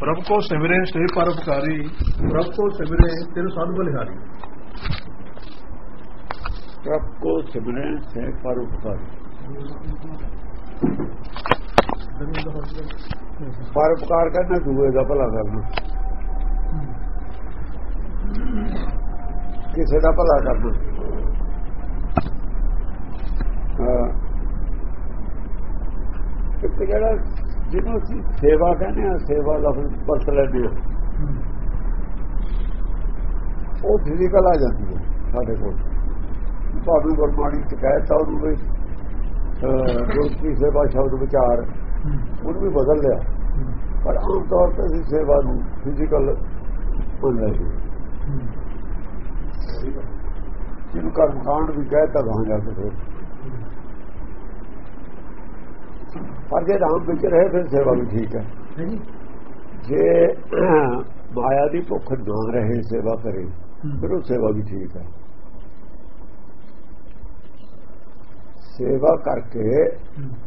ਪ੍ਰਭ ਕੋ ਸਿਮਰੇ ਸੇ ਪਰਉਪਕਾਰੀ। ਪ੍ਰਭ ਕੋ ਸਿਮਰੇ ਤਿਨ ਸਾਧ ਬਲਿਹਾਰੀ। ਪ੍ਰਭ ਕੋ ਸਿਮਰੇ ਸੇ ਪਰਉਪਕਾਰੀ। ਪਰਉਪਕਾਰ ਕਰਨਾ ਦੂਏ ਦਾ ਭਲਾ ਕਰਨਾ। ਕਿਸੇ ਦਾ ਭਲਾ ਕਰਨਾ। ਇੱਕ ਜਿਹੜਾ ਜਿਹਨੂੰ ਅਸੀਂ ਸੇਵਾ ਕਹਿੰਦੇ ਆ ਸੇਵਾ ਦਾ ਵਰਤ ਲੈਂਦੇ ਆ ਉਹ ਫਿਜ਼ੀਕਲ ਆ ਜਾਂਦੀ ਹੈ ਸਾਡੇ ਕੋਲ। ਭਾਵੇਂ ਗੁਰਬਾਣੀ ਸ਼ਿਕਾਇਤ ਕਹਿਤਾ ਉਹਨੂੰ ਵੀ ਦੋਸਤੀ ਸੇਵਾ ਸ਼ਬਦ ਵਿਚਾਰ, ਉਹਨੂੰ ਵੀ ਬਦਲ ਲਿਆ। ਪਰ ਆਮ ਤੌਰ ਤੇ ਅਸੀਂ ਸੇਵਾ ਨੂੰ ਫਿਜ਼ੀਕਲ ਮੰਨ ਲਈ ਜਿਹਨੂੰ ਕਰਮ ਕਾਂਡ ਵੀ ਕਹਿਤਾ ਗਾਂ ਜਾ ਕੇ ਫਿਰ ਪਰ ਜੇ ਰਾਮ ਵਿੱਚ ਰਹੇ ਫਿਰ ਸੇਵਾ ਵੀ ਠੀਕ ਹੈ। ਜੇ ਮਾਇਆ ਦੀ ਭੁੱਖ ਨਾ ਰਹੇ ਸੇਵਾ ਕਰੇ ਫਿਰ ਉਹ ਸੇਵਾ ਵੀ ਠੀਕ ਹੈ। ਸੇਵਾ ਕਰਕੇ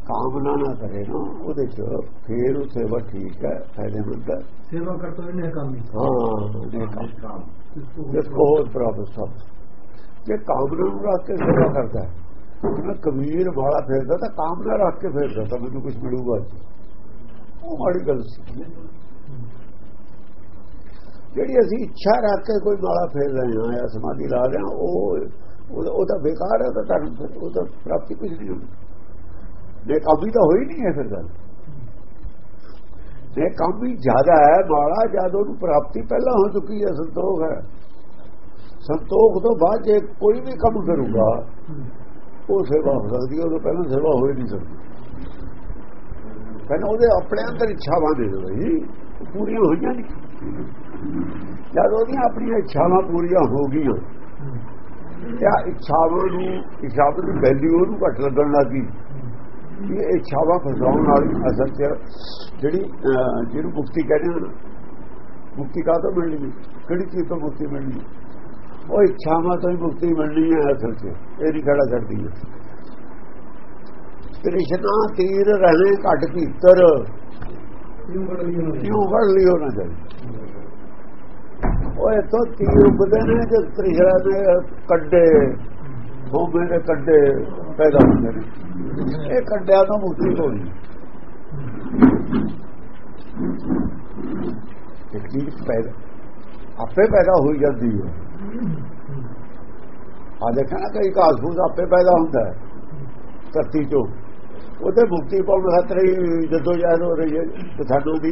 ਕਾਮਨਾ ਨਾ ਕਰੇ ਨਾ ਉਹਦੇ ਚ ਫਿਰ ਉਹ ਸੇਵਾ ਠੀਕ ਹੈ ਫਾਇਦੇਮੰਦ ਹੈ। ਸੇਵਾ ਕਰਤਾ ਇਹਨੇ ਕੰਮ ਹੀ। ਹਾਂ ਇਹ ਕੰਮ। ਜਿਸ ਕੋ ਪ੍ਰਾਪਤ ਸਭ। ਜੇ ਕਾਮਨਾ ਨੂੰ ਰੱਖ ਕੇ ਸੇਵਾ ਕਰਦਾ ਹੈ ਮੈਂ ਕਬੀਰ ਵਾਲਾ ਫੇਰਦਾ ਤਾਂ ਕਾਮਨਾ ਰੱਖ ਕੇ ਫੇਰਦਾ ਤਾਂ ਮੈਨੂੰ ਕੁਝ ਮਿਲੂਗਾ ਉਹ ਮਾੜੀ ਗੱਲ ਸੀ। ਜਿਹੜੀ ਅਸੀਂ ਇੱਛਾ ਰੱਖ ਕੇ ਕੋਈ ਮਾਲਾ ਫੇਰ ਰਹੇ ਹਾਂ ਜਾਂ ਸਮਾਧੀ ਲਾ ਰਹੇ ਹਾਂ, ਉਹ ਉਹ ਬੇਕਾਰ ਹੈ ਤਾਂ ਉਹ ਤਾਂ ਪ੍ਰਾਪਤੀ ਕੁਝ ਨਹੀਂ ਹੋਣੀ ਇਹ ਕੰਮ ਤਾਂ ਹੋਈ ਨਹੀਂ ਹੈ ਫਿਰ ਗੱਲ ਇਹ ਕੰਮ ਵੀ ਜ਼ਿਆਦਾ ਹੈ ਮਾਲਾ ਜਦ ਉਹਨੂੰ ਪ੍ਰਾਪਤੀ ਪਹਿਲਾਂ ਹੋ ਚੁੱਕੀ ਹੈ, ਸੰਤੋਖ ਹੈ। ਸੰਤੋਖ ਤੋਂ ਬਾਅਦ ਜੇ ਕੋਈ ਵੀ ਕੰਮ ਕਰੂਗਾ ਉਹ ਸੇਵਾ ਹੋ ਸਕਦੀ ਉਹ ਪਹਿਲਾਂ ਸੇਵਾ ਹੋ ਹੀ ਨਹੀਂ ਸਕਦੀ। ਪਹਿਲਾਂ ਉਹਦੇ ਆਪਣੇ ਅੰਦਰ ਇੱਛਾਵਾਂ ਦੇ ਦੋ ਜੀ ਪੂਰੀਆਂ ਹੋਈਆਂ ਨਹੀਂ। ਜਦ ਉਹਦੀਆਂ ਆਪਣੀਆਂ ਇੱਛਾਵਾਂ ਪੂਰੀਆਂ ਹੋ ਗਈਆਂ, ਤੇ ਇੱਛਾਵਾਂ ਨੂੰ, ਇੱਛਾਵਾਂ ਦੀ ਵੈਲਿਊ ਉਹਨੂੰ ਘੱਟ ਲੱਗਣ ਲੱਗੀ ਇਹ ਇੱਛਾਵਾਂ ਫਸਾਉਣ ਵਾਲੀ ਅਸਲ 'ਚ ਜਿਹੜੀ ਜਿਹਨੂੰ ਮੁਕਤੀ ਕਹਿੰਦੇ ਹਨ ਮੁਕਤੀ ਕਾਹ ਤੋਂ ਮਿਲਣੀ? ਕਿਹੜੀ ਚੀਜ਼ ਤੋਂ ਮੁਕਤੀ ਮਿਲਣੀ? ਉਹ ਇੱਛਾਵਾਂ ਤੋਂ ਹੀ ਮੁਕਤੀ ਮਿਲਣੀ ਹੈ ਅਸਲ 'ਚ। ਇਹ ਨਹੀਂ ਖੜਾ ਕਰਦੀ। ਹੈ ਕ੍ਰਿਸ਼ਨਾ ਤੀਰ ਰਹੇ ਘਟ ਭੀਤਰ ਕਿਉਂ ਵੜ ਲਿਓ ਨਾ? ਜਾਈ ਉਹ ਤੋਂ ਤੀਰ ਉਗਦੇ ਨੇ ਜੇ ਕ੍ਰਿਸ਼ਨਾ ਨੇ ਕੱਢੇ ਹੋਵੇ ਦੇ ਕੱਢੇ ਪੈਦਾ ਹੁੰਦੇ ਨੇ। ਇਹ ਕੱਢਿਆ ਤੋਂ ਮੁਕਤੀ ਹੋਣੀ। ਇੱਕ ਚੀਜ਼ ਪੈਦਾ ਆਪੇ ਪੈਦਾ ਹੋਈ ਜਾਂਦੀ ਹੈ। ਆ ਦੇਖਣਾ ਕਈ ਘਾਸ ਫੂਸ ਆਪੇ ਪੈਦਾ ਹੁੰਦਾ ਹੈ, ਧਰਤੀ ਚੋਂ। ਉਹਦੇ ਮੁਕਤੀ ਪਾਉਣ ਖਾਤਰ ਹੀ ਜਦੋਂ ਯਾਦ ਹੋ ਰਹੀ ਹੈ ਕਿਸਾਨਾਂ ਦੀ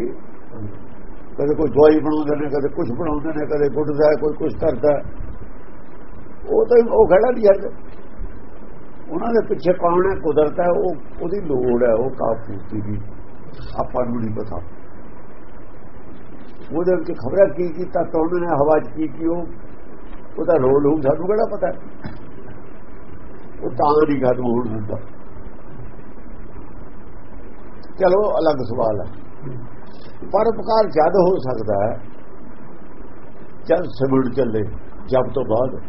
ਕਦੇ ਕੋਈ ਦਵਾਈ ਬਣਾਉਂਦੇ ਨੇ, ਕਦੇ ਕੁਝ ਬਣਾਉਂਦੇ ਨੇ, ਕਦੇ ਗੁੱਡਦਾ ਕੋਈ ਕੁਝ ਕਰਦਾ ਉਹ ਤਾਂ ਉਹ ਖੜਾ ਨਹੀਂ ਹੈ ਉਹਨਾਂ ਦੇ ਪਿੱਛੇ ਕੌਣ ਹੈ? ਕੁਦਰਤ ਹੈ, ਉਹ ਉਹਦੀ ਲੋੜ ਹੈ, ਉਹ ਕਾਫੂਤੀ ਦੀ ਆਪਾਂ ਨੂੰ ਨਹੀਂ ਪਤਾ। ਉਹਦੇ ਵਿੱਚ ਖਬਰਾਂ ਕੀ ਕੀਤਾ ਤਾਂ ਉਹਨਾਂ ਨੇ ਹਵਾ 'ਚ ਕੀ ਕੀ ਉਹ ਉਹਦਾ ਰੋਲ ਹੋਊ ਸਾਨੂੰ ਕਿਹੜਾ ਪਤਾ? ਉਹ ਤਾਂ ਨਹੀਂ ਖਤਮ ਹੋਣ ਦਿੰਦਾ। ਚਲੋ ਅਲੱਗ ਸਵਾਲ ਹੈ। ਪਰ ਉਪਕਾਰ ਜਦ ਹੋ ਸਕਦਾ ਹੈ ਜਦ ਸਿਮਰਨ ਚੱਲੇ ਜਬ ਤੋਂ ਬਾਅਦ।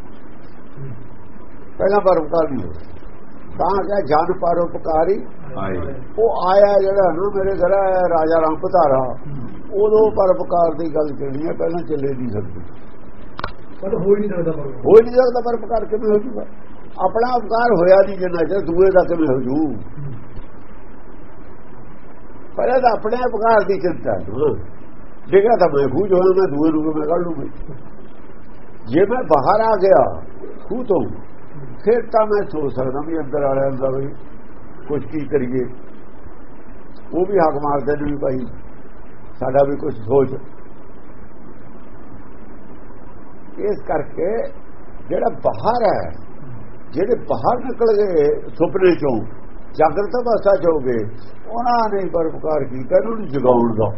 ਪਹਿਲਾਂ ਪਰ ਉਪਕਾਰ ਨਹੀਂ ਹੋਇਆ। ਤਾਂ ਕਿਹਾ ਜਨ ਪਰ ਉਪਕਾਰੀ। ਉਹ ਆਇਆ ਜਿਹੜਾ ਨਾ ਮੇਰੇ ਘਰ ਰਾਜਾ ਰਾਮ ਪਧਾਰਾ ਉਦੋਂ ਪਰ ਉਪਕਾਰ ਦੀ ਗੱਲ ਕਰਨੀ ਹੈ ਪਹਿਲਾਂ ਚੱਲੇ ਨਹੀਂ ਸਕਦੀ। ਪਰ ਹੋ ਹੀ ਨਹੀਂ ਸਕਦਾ ਪਰ ਹੋ ਨਹੀਂ ਸਕਦਾ ਪਰ ਉਪਕਾਰ ਕਿਵੇਂ ਹੋ ਜੂਗਾ। ਆਪਣਾ ਉਪਕਾਰ ਹੋਇਆ ਨਹੀਂ ਜਿੰਨਾ ਚਿਰ ਦੂਏ ਦਾ ਕਿਵੇਂ ਹੋ ਜੂ। ਪਹਿਲਾਂ ਤਾਂ ਆਪਣੇ ਉਪਕਾਰ ਦੀ ਚਿੰਤਾ ਹੈ। ਜੇਗਾ ਤਾਂ ਮੈਂ ਖੂਜ ਹੋਣਾ ਮੈਂ ਦੂਏ ਨੂੰ ਮੈਂ ਕੱਢ ਲੂੰਗਾ। ਜੇ ਮੈਂ ਬਾਹਰ ਆ ਗਿਆ ਖੂਹ ਤੋਂ ਫਿਰ ਤਾਂ ਮੈਂ ਸੋਚ ਸਕਦਾ ਵੀ ਅੰਦਰ ਵਾਲਿਆਂ ਦਾ ਵੀ ਕੁਝ ਕੀ ਕਰੀਏ। ਉਹ ਵੀ ਹੱਕ ਮਾਰਦੇ ਨੇ ਵੀ ਭਾਈ ਸਾਡਾ ਵੀ ਕੁਝ ਸੋਚ। ਇਸ ਕਰਕੇ ਜਿਹੜਾ ਬਾਹਰ ਹੈ, ਜਿਹੜੇ ਬਾਹਰ ਨਿਕਲ ਗਏ ਸੁਪਨੇ ਚੋਂ, ਜਾਗਰਤ ਅਵਸਥਾ ਚ ਹੋ ਗਏ, ਉਹਨਾਂ ਨੇ ਪਰਪਕਾਰ ਕੀਤਾ ਉਹਨੂੰ ਜਗਾਉਣ ਦਾ।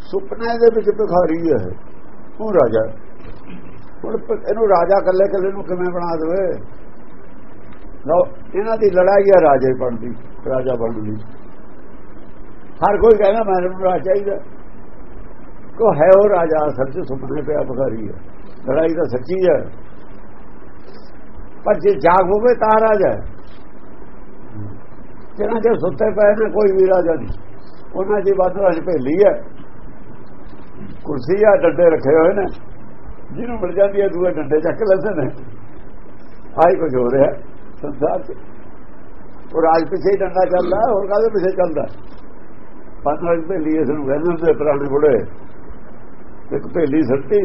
ਸੁਪਨੇ ਦੇ ਵਿੱਚ ਭਿਖਾਰੀ ਹੈ। ਉਹ ਰਾਜਾ? ਹੁਣ ਇਹਨੂੰ ਰਾਜਾ ਕੱਲੇ ਕੱਲੇ ਨੂੰ ਕਿਵੇਂ ਬਣਾ ਦੇਵੇ? ਲੋ ਇਹਨਾਂ ਦੀ ਲੜਾਈ ਹੈ ਰਾਜੇ ਬਣਦੀ, ਰਾਜਾ ਬਣਨ ਦੀ। ਹਰ ਕੋਈ ਕਹਿੰਦਾ ਮੈਨੂੰ ਰਾਜਾ ਚਾਹੀਦਾ। ਕੋ ਹੈ ਉਹ ਰਾਜਾ, ਅਸਲ ਚ ਸੁਪਨੇ ਪਿਆ ਭਿਖਾਰੀ ਹੈ। ਲੜਾਈ ਤਾਂ ਸੱਚੀ ਹੈ। ਪਰ ਜੇ ਜਾਗ ਹੋਵੇ ਤਾਂ ਰਾਜਾ ਜਿਹਨਾਂ ਦੇ ਸੁੱਤੇ ਪਏ ਨੇ, ਕੋਈ ਵੀ ਰਾਜਾ ਨਹੀਂ। ਉਹਨਾਂ ਦੀ ਬਾਦਲ ਰਾਜ ਭੇਲੀ ਹੈ। ਕੁਰਸੀ ਆ, ਡੰਡੇ ਰੱਖੇ ਹੋਏ ਨੇ। ਜਿਹਨੂੰ ਮਿਲ ਜਾਂਦੀ ਹੈ, ਦੂਏ ਡੰਡੇ ਚੱਕ ਲੈਂਦੇ ਨੇ। ਆਈ ਕੁਝ ਹੋ ਰਿਹਾ ਸੰਸਾਰ 'ਚ। ਉਹ ਰਾਜ ਪਿੱਛੇ ਹੀ ਡੰਡਾ ਚੱਲਦਾ, ਹੋਰ ਕਾਹਦੇ ਪਿੱਛੇ ਚੱਲਦਾ? ਪੰਜ ਭੇਲੀ ਇਸ ਨੂੰ ਕਹਿੰਦੇ ਹੁੰਦੇ ਪੁਰਾਣੇ ਬੁੜੇ ਇੱਕ ਭੇਲੀ ਸੱਤੀ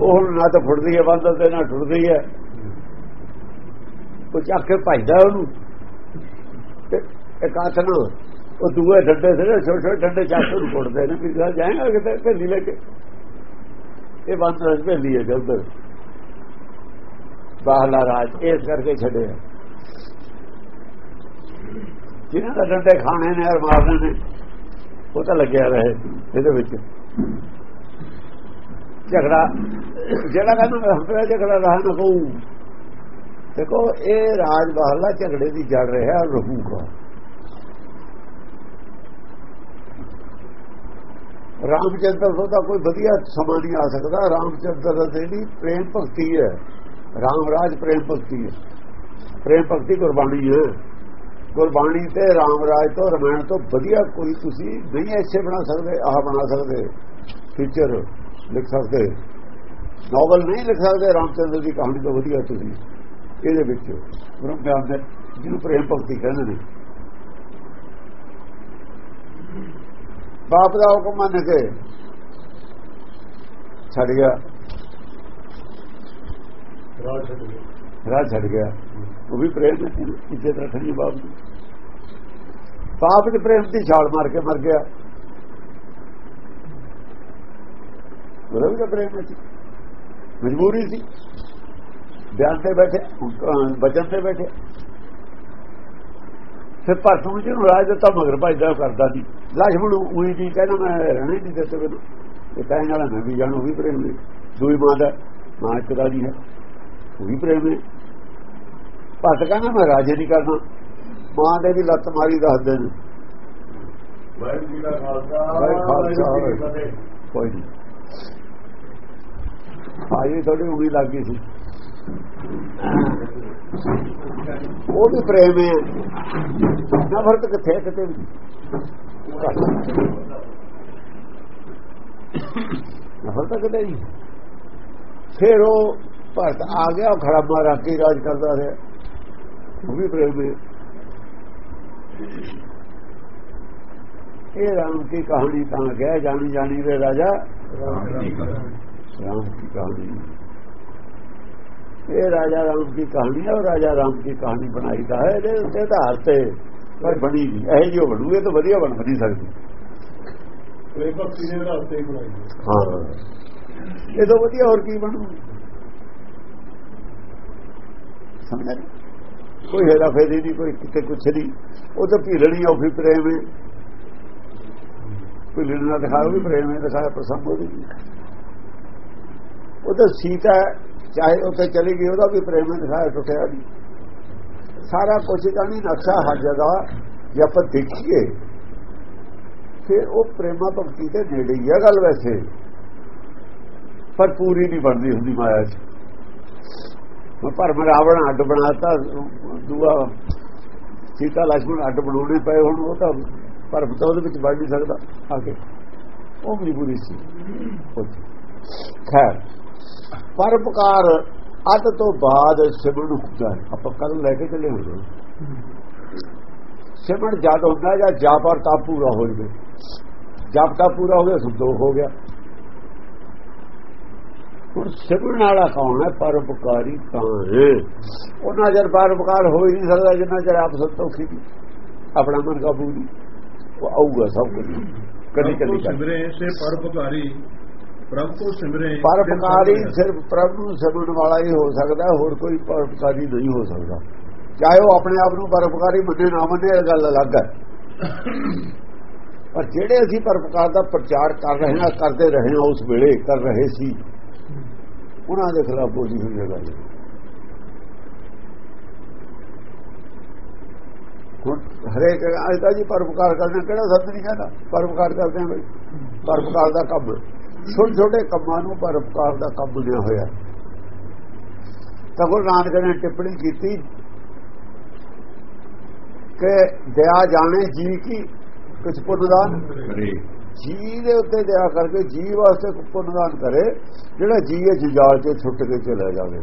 ਉਹ ਹੁਣ ਨਾ ਤਾਂ ਫੁੱਟਦੀ ਹੈ, ਬੰਦ ਤੇ ਨਾ ਟੁੱਟਦੀ ਹੈ। ਉਹ ਚੱਕ ਕੇ ਭਜਦਾ ਉਹਨੂੰ। ਇੱਕ ਹੱਥ ਨਾਲ ਉਹ ਦੂਏ ਡੰਡੇ ਸੇ ਛੋਟੇ ਛੋਟੇ ਡੰਡੇ ਚੱਕ ਕੇ ਉਹਨੂੰ ਫੁੱਟਦੇ ਨੇ। ਵੀ ਜਾਏਗਾ ਕਿਤੇ, ਭੇਲੀ ਲੈ ਕੇ। ਇਹ ਬੰਦ ਭੇਲੀ ਹੈ ਜਲਦਰ ਬਾਹਲਾ ਰਾਜ ਇਸ ਕਰਕੇ ਛੱਡਿਆ। ਜਿਹਨਾਂ ਦਾ ਡੰਡੇ ਖਾਣੇ ਨੇ ਔਰ ਮਾਰਨੇ ਨੇ, ਉਹ ਤਾਂ ਲੱਗਿਆ ਰਹੇ ਇਹਦੇ ਵਿੱਚ। ਝਗੜਾ, ਜਿਹੜਾ ਕਹਿੰਦਾ ਹੰਪਿਆ ਝਗੜਾ ਰਹਾ ਨਾ ਕਹੂ ਦੇਖੋ, ਇਹ ਰਾਜ ਬਹਾਲਾ ਝਗੜੇ ਦੀ ਜੜ ਰਿਹਾ, ਰਹੂ ਰਹੂਗਾ ਰਾਮਚੰਦਰ ਤੋਂ ਤਾਂ ਕੋਈ ਵਧੀਆ ਸਮਾਂ ਨਹੀਂ ਆ ਸਕਦਾ। ਰਾਮਚੰਦਰ ਦਾ ਜਿਹੜੀ ਪ੍ਰੇਮ ਭਗਤੀ ਹੈ ਰਾਮ ਰਾਜ ਪ੍ਰੇਮ ਭਗਤੀ ਹੈ। ਪ੍ਰੇਮ ਭਗਤੀ ਗੁਰਬਾਣੀ ਹੈ। ਗੁਰਬਾਣੀ ਤੇ ਰਾਮ ਰਾਜ ਤੋਂ, ਰਮਾਇਣ ਤੋਂ ਵਧੀਆ ਕੋਈ ਤੁਸੀਂ ਨਹੀਂ ਐਸੇ ਬਣਾ ਸਕਦੇ, ਆਹ ਬਣਾ ਸਕਦੇ ਫਿਊਚਰ ਲਿਖ ਸਕਦੇ ਨੋਵਲ ਨਹੀਂ ਲਿਖ ਸਕਦੇ, ਰਾਮਚੰਦਰ ਦੀ ਕਹਾਣੀ ਤੋਂ ਵਧੀਆ ਤੁਸੀਂ। ਇਹਦੇ ਵਿੱਚ ਬ੍ਰਹਮ ਗਿਆਨ ਦੇ ਜਿਹਨੂੰ ਪ੍ਰੇਮ ਭਗਤੀ ਕਹਿੰਦੇ ਨੇ। ਬਾਪ ਦਾ ਹੁਕਮ ਮੰਨ ਕੇ ਛੱਡ ਗਿਆ। ਰਾਜ ਛੱਡ ਗਿਆ। ਰਾਹ ਛੱਡ ਗਿਆ। ਉਹ ਵੀ ਪ੍ਰੇਮ ਦੀ ਇੱਜ਼ਤ ਰੱਖਣੀ ਬਾਪ ਦੀ। ਪਾਪ ਦੇ ਪ੍ਰੇਮ ਦੀ ਛਾਲ ਮਾਰ ਕੇ ਮਰ ਗਿਆ। ਉਹਦਾ ਵੀ ਤਾਂ ਪ੍ਰੇਮ ਸੀ। ਮਜਬੂਰੀ ਸੀ। ਬਿਆਨ ਤੇ ਬੈਠੇ, ਅਹ ਬਚਨ ਤੇ ਬੈਠੇ। ਫਿਰ ਪਰਸੋਂ ਜਿਹਨੂੰ ਰਾਜ ਦਿੱਤਾ, ਮਗਰ ਭਜਦਾ ਕਰਦਾ ਸੀ। ਲక్ష్ਮਣ ਉਹੀ ਜੀ ਕਹਿੰਦਾ, ਮੈਂ ਰਹਿਣਾ ਹੀ ਨਹੀਂ ਦਿੱਤੇ ਮੈਨੂੰ ਇਹ ਕਹਿਣ ਵਾਲਾ, ਮੈਂ ਵੀ ਜਾਣੂ ਵੀ ਪ੍ਰੇਮ ਨੇ ਦੂਈ ਮਾਂ ਦਾ, ਮਾਂ ਇੱਕ ਦਾ ਨਹੀਂ ਹੈ। ਉਹ ਵੀ ਪ੍ਰੇਮ ਹੈ। ਭੱਟ ਕਹਿੰਦਾ ਮੈਂ ਰਾਜੇ ਨਹੀਂ ਕਰਨਾ ਮਾਂ ਦੇ ਵੀ ਲੱਤ ਮਾਰੀ ਦੱਸਦੇ ਨੇ। ਵਾਹਿਗੁਰੂ ਜੀ ਦਾ ਖਾਲਸਾ ਵਾਹਿਗੁਰੂ ਜੀ ਕੀ ਵਾਹਿਗੁਰੂ ਜੀ ਕੀ ਫਤਿਹ। ਫਤਿਹ। ਕੋਈ ਨਹੀਂ। ਆਈ ਥੋੜੀ ਉਮੀ ਲੱਗ ਗਈ ਸੀ। ਉਹ ਵੀ ਪ੍ਰੇਮ ਹੈ। ਨਫ਼ਰਤ ਕਿੱਥੇ ਹੈ? ਕਿਤੇ ਵੀ? ਨਫ਼ਰਤ ਕਿਤੇ ਨਹੀਂ। ਫਿਰ ਉਹ ਭਰਤ ਆ ਗਿਆ ਉਹ ਖੜਾ ਮਾਰਾ ਕੇ ਰਾਜ ਕਰਦਾ ਰਿਹਾ। ਉਹ ਵੀ ਪ੍ਰੇਮ ਹੈ ਇਹ ਰਾਮ ਕੀ ਕਹਾਣੀ ਤਾਂ ਗਿਆ ਜਾਣੀ ਜਾਣੀ ਦੇ ਰਾਜਾ ਰਾਮ ਕੀ ਕਹਾਣੀ ਇਹ ਰਾਜਾ ਰਾਮ ਕੀ ਕਹਾਣੀ ਹੈ ਉਹ ਰਾਜਾ ਰਾਮ ਕੀ ਕਹਾਣੀ ਬਣਾਈ ਦਾ ਹੈ ਇਹਦੇ ਉੱਤੇ ਆਧਾਰ ਤੇ ਪਰ ਬਣੀ ਨਹੀਂ ਇਹ ਜੋ ਬਣੂ ਇਹ ਤਾਂ ਵਧੀਆ ਬਣ ਨਹੀਂ ਸਕਦੀ ਪ੍ਰੇਮ ਭਗਤੀ ਦੇ ਰਸਤੇ ਹੀ ਬਣਾਈ ਕੋਈ ਹੈਰਾ ਫੇਰੀ ਨਹੀਂ, ਕੋਈ ਕਿਤੇ ਕੁਛ ਨਹੀਂ। ਉਹ ਤਾਂ ਭੀਲਣੀ ਉਹ ਵੀ ਪ੍ਰੇਮ ਹੈ। ਭੀਲਣ ਨਾਲ ਦਿਖਾਇਆ ਉਹ ਵੀ ਪ੍ਰੇਮ ਹੈ ਦਿਖਾਇਆ ਪ੍ਰਸੰਗ ਉਹਦੀ। ਉਹ ਤਾਂ ਸੀਤਾ, ਚਾਹੇ ਉੱਥੇ ਚਲੀ ਗਈ, ਉਹਦਾ ਵੀ ਪ੍ਰੇਮ ਹੈ ਦਿਖਾਇਆ ਟੁੱਟਿਆ ਨਹੀਂ। ਸਾਰਾ ਕੁਝ ਜਾਣੀ ਨਕਸ਼ਾ ਹਰ ਜਗ੍ਹਾ। ਜੇ ਆਪਾਂ ਦੇਖੀਏ, ਫਿਰ ਉਹ ਪ੍ਰੇਮਾ ਭਗਤੀ ਦੇ ਨੇੜੇ ਹੀ ਆ ਗੱਲ ਵੈਸੇ। ਪਰ ਪੂਰੀ ਨਹੀਂ ਬਣਦੀ ਹੁੰਦੀ ਮਾਇਆ 'ਚ। ਭਰਮ ਰਾਵਣ ਅੱਡ ਬਣਾਤਾ, ਦੂਆ ਸੀਤਾ ਲక్ష్మణ ਅੱਡ ਬਣਾਉਣੇ ਪਏ ਹੁਣ, ਉਹ ਤਾਂ ਭਰਮ ਤਾਂ ਉਹਦੇ ਵਿੱਚ ਵੱਢ ਨਹੀਂ ਸਕਦਾ, ਆ ਕੇ। ਉਹ ਮਜਬੂਰੀ ਸੀ। ਖੈਰ ਪਰਪਕਾਰ ਅੱਧ ਤੋਂ ਬਾਅਦ ਸਿਮਰਨ ਹੁੰਦਾ ਹੈ। ਆਪਾਂ ਕੱਲ ਲੈ ਕੇ ਚੱਲੇ ਹੁੰਦੇ ਸਿਮਰਨ ਜਦ ਹੁੰਦਾ ਜਾਂ ਜਾਪਰ ਤਾਂ ਪੂਰਾ ਹੋ ਜਵੇ। ਜਪ ਪੂਰਾ ਹੋ ਗਿਆ, ਸੁਧੋ ਹੋ ਗਿਆ। ਹੁਣ ਸਿਮਰਨ ਵਾਲਾ ਕੌਣ ਹੈ? ਪਰਉਪਕਾਰੀ ਕੌਣ ਹੈ? ਉਹਨਾਂ ਜਰ ਪਰਉਪਕਾਰ ਹੋ ਹੀ ਨਹੀਂ ਸਕਦਾ ਜਿੰਨਾ ਚਿਰ ਆਪ ਸੰਤੋਖੀ ਨਹੀਂ। ਆਪਣਾ ਮਨ ਕਾਬੂ ਨਹੀਂ। ਉਹ ਆਊਗਾ ਸਭ ਕੁਝ। ਕਦੀ ਕਦੀ ਸਿਮਰੇ ਸੇ ਪਰਪਕਾਰੀ ਪ੍ਰਭ ਕੋ ਸਿਮਰੇ ਪਰਉਪਕਾਰੀ ਸਿਰਫ ਪ੍ਰਭ ਨੂੰ ਸਿਮਰਨ ਵਾਲਾ ਹੀ ਹੋ ਸਕਦਾ ਹੋਰ ਕੋਈ ਪਰਉਪਕਾਰੀ ਨਹੀਂ ਹੋ ਸਕਦਾ। ਚਾਹੇ ਉਹ ਆਪਣੇ ਆਪ ਨੂੰ ਪਰਉਪਕਾਰੀ ਮੰਨੇ ਨਾ ਮੰਨੇ ਇਹ ਗੱਲ ਅਲੱਗ ਹੈ। ਪਰ ਜਿਹੜੇ ਅਸੀਂ ਪਰਉਪਕਾਰ ਦਾ ਪ੍ਰਚਾਰ ਕਰ ਰਹੇ ਹਾਂ ਕਰਦੇ ਰਹੇ ਹਾਂ ਉਸ ਵੇਲੇ ਕਰ ਰਹੇ ਸੀ। ਉਹਨਾਂ ਦੇ ਖਿਲਾਫ ਬੋਲੀ ਹੋਈ ਹੈ ਗੱਲ। ਹੁਣ ਹਰੇਕ ਅਜਾ ਜੀ ਪਰਉਪਕਾਰ ਕਰਨਾ ਕਿਹੜਾ ਸੱਤ ਨਹੀਂ ਕਹਿੰਦਾ? ਪਰਉਪਕਾਰ ਕਰਦੇ ਹਾਂ ਬਈ। ਪਰਉਪਕਾਰ ਦਾ ਕੰਮ। ਛੋਟੇ ਛੋਟੇ ਕੰਮਾਂ ਨੂੰ ਪਰਉਪਕਾਰ ਦਾ ਕੰਮ ਬਣਿਆ ਹੋਇਆ। ਤਾਂ ਗੁਰੂ ਨਾਨਕ ਨੇ ਟਿੱਪਣੀ ਕੀਤੀ ਕਿ ਦਇਆ ਜਾਣੇ ਜੀ ਕੀ ਕੁਛ ਪੁੰਨਦਾਨ ਕਰੇ ਜੀ ਦੇ ਉੱਤੇ ਦਇਆ ਕਰਕੇ ਜੀ ਵਾਸਤੇ ਕੋਈ ਪੁੰਨਦਾਨ ਕਰੇ, ਜਿਹੜਾ ਜੀ ਇਹ ਜਜਾਲ ਚ, ਛੁੱਟ ਕੇ ਚਲਾ ਜਾਵੇ।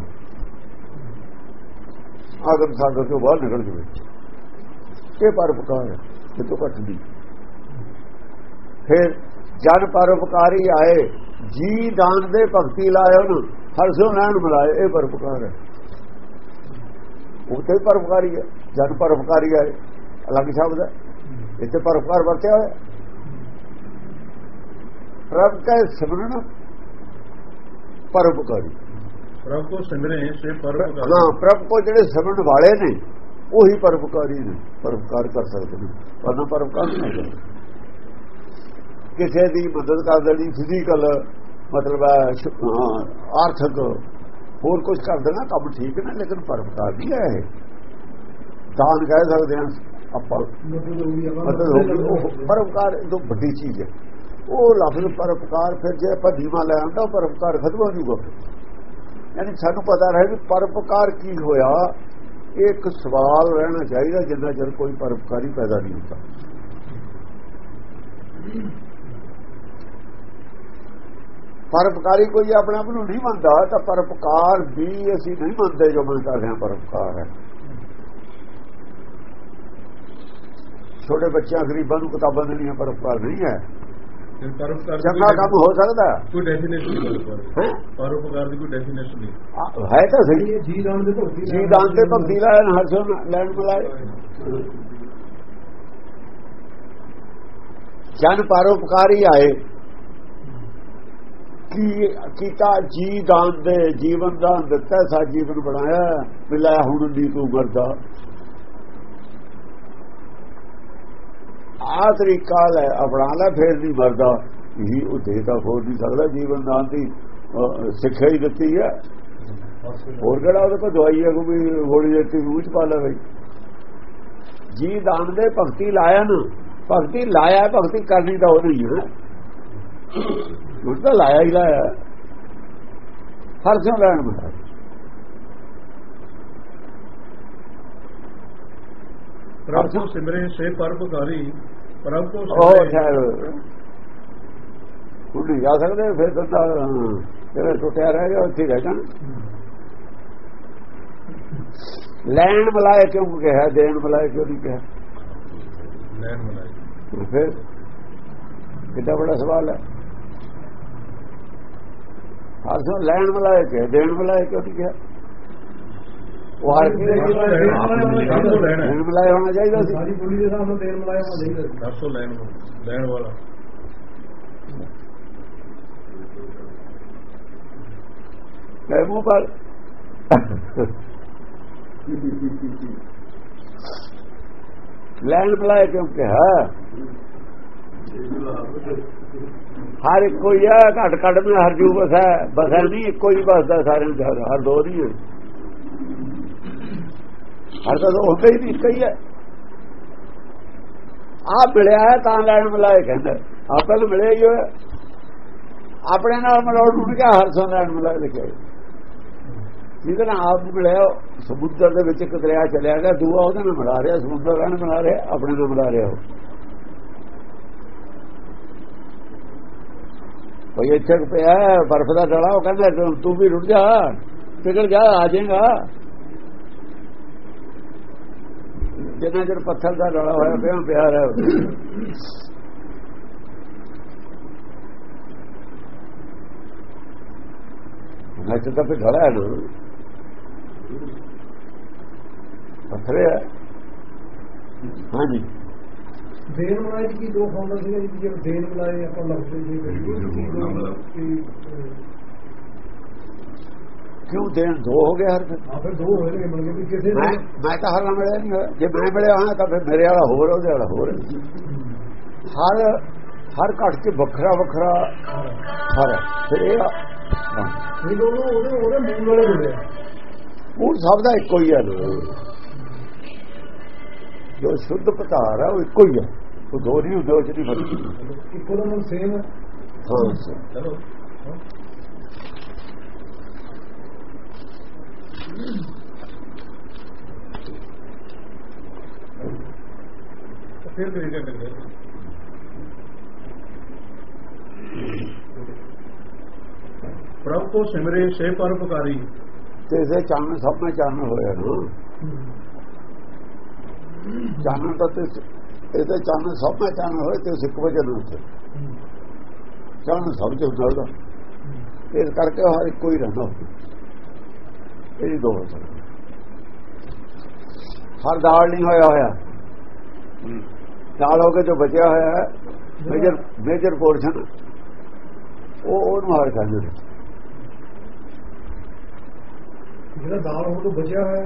ਆਗਮ ਸਾਗਰ ਤੋਂ ਬਾਹਰ ਨਿਕਲ ਜਵੇ। ਇਹ ਪਰਪਕਾਰ ਹੈ, ਇਹ ਤੋਂ ਘੱਟ ਨਹੀਂ। ਫਿਰ ਜਨ ਪਰਉਪਕਾਰੀ ਆਏ ਜੀ ਦਾਨ ਦੇ ਭਗਤੀ ਲਾਏ ਉਹਨੂੰ, ਹਰ ਸੋ ਨਾਨ ਮਿਲਾਏ, ਇਹ ਪਰਉਪਕਾਰ ਹੈ। ਉਹ ਤੇ ਪਰਉਪਕਾਰੀ ਹੈ ਜਨ ਪਰਉਪਕਾਰੀ ਆਏ, ਅਲੱਗ ਸ਼ਬਦ ਹੈ। ਇੱਥੇ ਪਰਉਪਕਾਰ ਵਰਤਿਆ ਹੋਇਆ। ਪ੍ਰਭ ਕੈ ਸਿਮਰਨ ਪਰਉਪਕਾਰੀ। ਪ੍ਰਭ ਕੋ ਸਿਮਰੇ ਸੇ ਪਰਉਪਕਾਰੀ। ਹਾਂ ਪ੍ਰਭ ਕੋ ਜਿਹੜੇ ਸਿਮਰਨ ਵਾਲੇ ਨੇ ਉਹੀ ਪਰਉਪਕਾਰੀ ਨੇ ਪਰਉਪਕਾਰ ਕਰ ਸਕਦੇ ਨੇ। ਪਰ ਪਰਉਪਕਾਰ ਨਹੀਂ ਕਰਦੇ। ਕਿਸੇ ਦੀ ਮਦਦ ਕਰ ਦੇਣੀ ਫਿਜ਼ੀਕਲ ਮਤਲਬ ਆਰਥਿਕ ਹੋਰ ਕੁਝ ਕਰ ਦੇਣਾ ਕੰਮ ਠੀਕ ਨੇ ਲੇਕਿਨ ਪਰਉਪਕਾਰ ਨਹੀਂ ਹੈ ਇਹ। ਦਾਨ ਕਹਿ ਸਕਦੇ ਹਾਂ ਆਪਾਂ। ਉਹ ਪਰਉਪਕਾਰ ਇਹ ਤੋਂ ਵੱਡੀ ਚੀਜ਼ ਹੈ। ਉਹ ਲਫ਼ਜ਼ ਪਰਉਪਕਾਰ ਫਿਰ ਜੇ ਆਪਾਂ ਦੀਵਾ ਲੈ ਆਉਂਦਾ ਉਹ ਪਰਉਪਕਾਰ ਖਤਮ ਹੋ ਜੂਗਾ ਯਾਨੀ ਸਾਨੂੰ ਪਤਾ ਰਹੇ ਵੀ ਪਰਪਕਾਰ ਕੀ ਹੋਇਆ ਇਹ ਇੱਕ ਸਵਾਲ ਰਹਿਣਾ ਚਾਹੀਦਾ, ਜਿੰਨਾ ਚਿਰ ਕੋਈ ਪਰਉਪਕਾਰੀ ਪੈਦਾ ਨਹੀਂ ਹੁੰਦਾ। ਪਰਉਪਕਾਰੀ ਕੋਈ ਆਪਣੇ ਆਪ ਨੂੰ ਨਹੀਂ ਮੰਨਦਾ, ਤਾਂ ਪਰਉਪਕਾਰ ਵੀ ਅਸੀਂ ਨਹੀਂ ਮੰਨਦੇ ਜੋ ਮੰਨ ਕਰਦੇ ਹਾਂ, ਪਰਉਪਕਾਰ ਹੈ। ਛੋਟੇ ਬੱਚਿਆਂ, ਗਰੀਬਾਂ ਨੂੰ ਕਿਤਾਬਾਂ ਦੇਣੀਆਂ ਪਰਪਕਾਰ ਨਹੀਂ ਹੈ। ਪਰਉਪਕਾਰ ਦੀ ਚੰਗਾ ਕੰਮ ਹੋ ਸਕਦਾ। ਕੋਈ ਡੈਫੀਨੇਸ਼ਨ ਨਹੀਂ ਪਰਉਪਕਾਰ ਹੈਂ? ਪਰਉਪਕਾਰ ਦੀ ਕੋਈ ਡੈਫੀਨੇਸ਼ਨ ਨਹੀਂ। ਹੈ ਤਾਂ ਸਹੀ। ਜੀ ਦਾਨ ਦੇ ਭਗਤੀ ਜੀ ਦਾਨ ਤੇ ਭਗਤੀ ਲਾਇਨ ਹਰਸਨ ਲੈਣ ਬੁਲਾਏ ਜਨ ਪਰਉਪਕਾਰੀ ਆਏ। ਕੀ ਕੀਤਾ ਜੀ ਦਾਨ ਦੇ ਜੀਵਨ ਦਾਨ ਦਿੱਤਾ ਸਾ ਜੀਵਨ ਬਣਾਇਆ। ਮਿਲਾਇਆ ਹੁਣ ਦੀ ਤੂੰ ਮਰਦਾ ਆ ਤਰੀਕਾ ਲੈ ਆਪਣਾ ਲੈ, ਫੇਰ ਨਹੀਂ ਮਰਦਾ ਇਹ ਉਹ ਦੇ ਤਾਂ ਹੋਰ ਨਹੀਂ ਸਕਦਾ, ਜੀਵਨ ਦਾਨ ਦੀ ਸਿੱਖਿਆ ਹੀ ਦਿੱਤੀ ਹੈ। ਹੋਰ ਕਿਹੜਾ ਉਹਦੇ ਕੋਲ ਦਵਾਈ ਹੈ, ਕੋਈ ਗੋਲੀ ਦਿੱਤੀ ਮੂੰਹ ਚ ਪਾ ਲੈ ਬਈ। ਜੀ ਦਾਨ ਦੇ ਭਗਤੀ ਲਾਇਆ ਨਾ, ਭਗਤੀ ਲਾਇਆ, ਭਗਤੀ ਕਰਨੀ ਤਾਂ ਉਹ ਨਹੀਂ ਹੈ। ਉਹ ਤਾਂ ਲਾਇਆ ਹੀ ਲਾਇਆ। ਹਰ ਸਿਓ ਲੈਣ ਬਤਾ ਪ੍ਰਭ ਸਿਮਰੇ ਸੇ ਪਰਉਪਕਾਰੀ ਪ੍ਰਭ ਕੋ ਉਹ ਨਹੀਂ ਜਾ ਸਕਦੇ ਫਿਰ ਤਾਂ ਜਿਹੜਾ ਟੁੱਟਿਆ ਰਹਿ ਗਿਆ ਉੱਥੇ ਰਹਿ ਜਾਣਾ। ਲੈਣ ਮਲਾਏ ਕਿਉਂ ਕਿਹਾ ਦੇਣ ਮਲਾਏ ਕਿਉਂ ਨਹੀਂ ਕਿਹਾ? ਲੈਣ ਮਨਾਈ ਫਿਰ ਕਿੱਡਾ ਬੜਾ ਸਵਾਲ ਹੈ। ਆਸੋ ਲੈਣ ਮਲਾਏ ਕਿ ਦੇਣ ਮਲਾਏ ਕਿਉਂ ਨਹੀਂ ਕਿਹਾ? ਉਹ ਹਰ ਕੀ ਸਭ ਹੋਣਾ ਚਾਹੀਦਾ ਸੀ ਸਾਰੀ ਬੋਲੀ ਦੇ ਹਿਸਾਬ ਨਾਲ ਦੇਣ ਮਲਾਇਆ ਹੋਣਾ ਚਾਹੀਦਾ ਸੀ। ਦੱਸੋ ਲੈਣ ਲੈਣ ਵਾਲਾ ਕਹੇ ਮੂੰਹ ਪਰ ਲੈਣ ਮਲਾਏ ਕਿਉਂ ਕਿਹਾ ਹਰ ਇੱਕੋ ਹੀ ਹੈ, ਘਟ ਘਟ में ਹਰ ਜੂ ਬਸਾ ਬਸਾ ਨਹੀਂ, ਇੱਕੋ ਹੀ ਬਸਦਾ ਸਾਰਿਆਂ ਦਾ ਹਰ ਦੋ ਨਹੀਂ ਹੈ ਹਰ ਤਾਂ ਹੀ ਨਹੀਂ ਹੀ ਹੈ। ਆ ਮਿਲਿਆ ਹੈ ਤਾਂ ਲੈਣ ਮਲਾਏ ਕਹਿੰਦਾ, ਆਪਾਂ ਨੂੰ ਮਿਲਿਆ ਹੀ ਹੋਇਆ। ਆਪਣੇ ਨਾਲ ਮਲੋੜ ਨੂੰ ਕਿਹਾ, ਹਰ ਸੋਂ ਲੈਣ ਮਲਾਏ ਲਿਖਿਆ। ਜਿਹਦੇ ਨਾਲ ਆਪ ਮਿਲਿਆ, ਸਮੁੰਦਰ ਦੇ ਵਿੱਚ ਇੱਕ ਦਰਿਆ ਚਲਿਆ ਗਿਆ, ਦੂਆ ਉਹਦੇ ਨਾਲ ਮਿਲਾ ਰਿਹਾ, ਸਮੁੰਦਰ ਨਾਲ ਮਿਲਾ ਰਿਹਾ, ਆਪਣੇ ਨਾਲ ਮਿਲਾ ਰਿਹਾ ਉਹ। ਇੱਥੇ ਪਿਆ ਬਰਫ਼ ਦਾ ਡਲਾ, ਉਹ ਕਹਿੰਦਾ, ਤੂੰ- ਵੀ ਰੁੜ ਜਾ, ਪਿਘਲ ਜਾ, ਆ ਜਾਏਗਾ। ਜਿੰਨਾ ਚਿਰ ਪੱਥਰ ਦਾ ਡਲਾ ਹੋਇਆ ਪਿਆ ਪਿਆ ਰਿਹਾ ਨੱਚ ਤਾਂ ਫਿਰ ਡਲਾ ਹੈ ਨਾ ਪੱਥਰ ਹੈ ਹਾਂਜੀ ਦੇਣ ਮਲਾਏ ਦੀ ਕੀ ਦੋ ਫਾਰਮੂਲਾ ਸੀਗਾ ਜੀ ਜੇ ਦੇਣ ਮਲਾਏ ਆਪਾਂ ਲਫ਼ਜ਼ ਦੇ ਕਰੀਏ ਕਿਉਂ ਦੇਣ? ਦੋ ਹੋ ਗਏ ਹਰ ਫਿਰ ਦੋ ਹੋਏ ਨੇ ਮਿਲ ਗਏ ਕਿਸੇ ਨੇ ਮੈਂ ਤਾਂ ਹਰ ਨਾਲ ਮਿਲਿਆ ਨਹੀਂ ਜੇ ਮੈਂ ਮਿਲਿਆ ਹਾਂ ਤਾਂ ਫਿਰ ਮੇਰੇ ਵਾਲਾ ਹੋਰ ਉਹਦੇ ਵਾਲਾ ਹੋਰ। ਹਰ ਹਰ ਘਟ ਚ ਵੱਖਰਾ ਵੱਖਰਾ ਹਰ ਫਿਰ ਇਹ। ਇਹ ਦੋਨੋਂ ਉਹਦੇ ਉਹਦੇ ਮੂਲ ਵਾਲੇ ਹੁੰਦੇ ਆ। ਉਹ ਸਭ ਦਾ ਇੱਕੋ ਹੀ ਹੈ। ਜੋ ਸ਼ੁੱਧ ਪਤਾਰ ਹੈ ਉਹ ਇੱਕੋ ਹੀ ਹੈ ਉਹ ਦੋ ਨਹੀਂ ਉਹ ਚ ਨਹੀਂ ਫ਼ਰਕ। ਇੱਕੋ ਦਾ ਸੇਮ ਹੈ। ਚਲੋ। ਫਿਰ ਕਰੀ ਘੰਟੇ ਦੇ ਪ੍ਰਭ ਕੋ ਸਿਮਰੇ ਸੇ ਪਰਉਪਕਾਰੀ। ਤੇ ਇਸੇ ਚਾਨਣ ਸਭ में ਚਾਨਣ ਹੋਇਆ ਨਾ। ਚਾਨਣ ਤਾਂ ਤੇ ਇਹਦੇ ਚਾਨਣ ਸਭ में ਚਾਨਣ ਹੋਏ ਤੇ ਸਿੱਖ ਵਜਨ ਉੱਤੇ ਚਾਨਣ ਸਭ ਚ ਹੁੰਦਾ ਇਸ ਕਰਕੇ ਹਰ ਇੱਕ ਕੋਈ ਰਹਿੰਦਾ ਇਹ ਦੋ ਹਰ ਦਾਲ ਨਹੀਂ ਹੋਇਆ ਹੋਇਆ। ਦਾਲ ਹੋ ਕੇ ਜੋ ਬਚਿਆ ਹੋਇਆ ਹੈ ਮੇਜਰ ਮੇਜਰ ਪੋਰਸ਼ਨ ਉਹ ਉਹਨੂੰ ਹਾਰ ਕਹਿੰਦੇ ਨੇ ਜਿਹੜਾ ਦਾਲ ਹੋ ਤੋਂ ਬਚਿਆ ਹੋਇਆ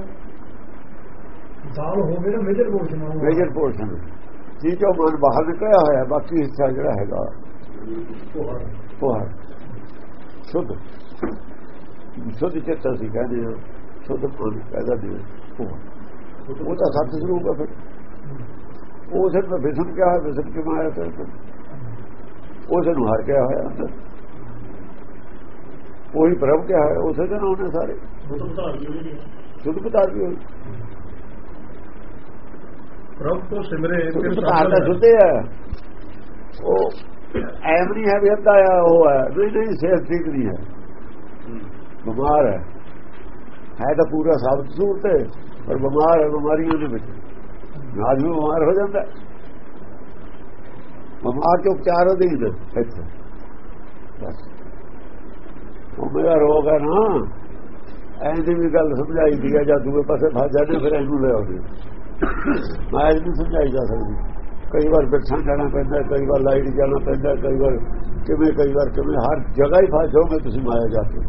ਦਾਲ ਹੋਵੇ ਨਾ ਮੇਜਰ ਪੋਰਸ਼ਨ ਮੇਜਰ ਪੋਰਸ਼ਨ ਜੀ ਜੋ ਮਨ ਬਾਹਰ ਨਿਕਲਿਆ ਹੋਇਆ ਬਾਕੀ ਹਿੱਸਾ ਜਿਹੜਾ ਹੈਗਾ ਉਹ ਹੈ ਸ਼ੁੱਧ। ਸ਼ੁੱਧ ਚਿੱਤ ਅਸੀਂ ਕਹਿੰਦੇ ਹਾਂ ਸ਼ੁੱਧ ਪੈਦਾ ਦੇ ਉਹ ਉਹ ਤਾਂ ਸੱਚ ਸਰੂਪ ਹੈ ਫਿਰ। ਉਹ ਸਿਰ ਤੇ ਵਿਸਮ ਕਿਆ ਹੈ ਵਿਸਮ ਕਿ ਮਾਇਆ ਤੇ? ਉਸ ਨੂੰ ਹਰ ਕਿਆ ਹੋਇਆ ਅੰਦਰ ਉਹੀ ਪ੍ਰਭ ਕਿਆ ਹੈ ਉਸੇ ਦਿਨ ਉਹਨੇ ਸਾਰੇ। ਸ਼ੁੱਧ ਪਤਾ ਵੀ ਹੋਈ ਪ੍ਰਭ ਕੋ ਸਿਮਰੇ ਫਿਰ ਤਾਂ ਸ਼ੁੱਧ ਹੈ ਉਹ ਐਮ ਨਹੀਂ ਹੈ ਵੀ ਅੱਧਾ ਆ ਉਹ ਹੈ। ਨਹੀਂ ਨਹੀਂ ਸਿਹਤ ਠੀਕ ਨਹੀਂ ਹੈ। ਬਿਮਾਰ ਹੈ। ਹੈ ਤਾਂ ਪੂਰਾ ਸਾਬਤ ਸੂਰਤ ਹੈ ਪਰ ਬਿਮਾਰ ਹੈ ਬਿਮਾਰੀਆਂ ਦੇ ਵਿੱਚ। ਨਾਜ ਵੀ ਬਿਮਾਰ ਹੋ ਜਾਂਦਾ। ਬਿਮਾਰ ਕੇ ਉਪਚਾਰ ਉਹਦੇ ਹੀ ਇੱਥੇ। ਬਸ। ਉਹ ਮੇਰਾ ਰੋਗ ਹੈ ਨਾ। ਐਂ ਦੀ ਵੀ ਗੱਲ ਸਮਝਾਈ ਦੀ ਹੈ ਜਾਂ ਦੂਏ ਪਾਸੇ ਫਸ ਜਾਂਦੇ, ਫਿਰ ਇਹਨੂੰ ਲੈ ਆਉਂਦੇ। ਮੈਂ ਇਹ ਨਹੀਂ ਸਮਝਾਈ ਜਾ ਸਕਦੀ। ਕਈ ਵਾਰ ਬਿਰਛਾਂ ਜਾਣਾ ਪੈਂਦਾ, ਕਈ ਵਾਰ ਲਾਈਟ ਜਾਣਾ ਪੈਂਦਾ, ਕਈ ਵਾਰ ਕਿਵੇਂ, ਕਈ ਵਾਰ ਕਿਵੇਂ, ਹਰ ਜਗ੍ਹਾ ਹੀ ਫਸ ਜਾਓਗੇ ਤੁਸੀਂ ਮਾਇਆ ਜਾ ਕੇ।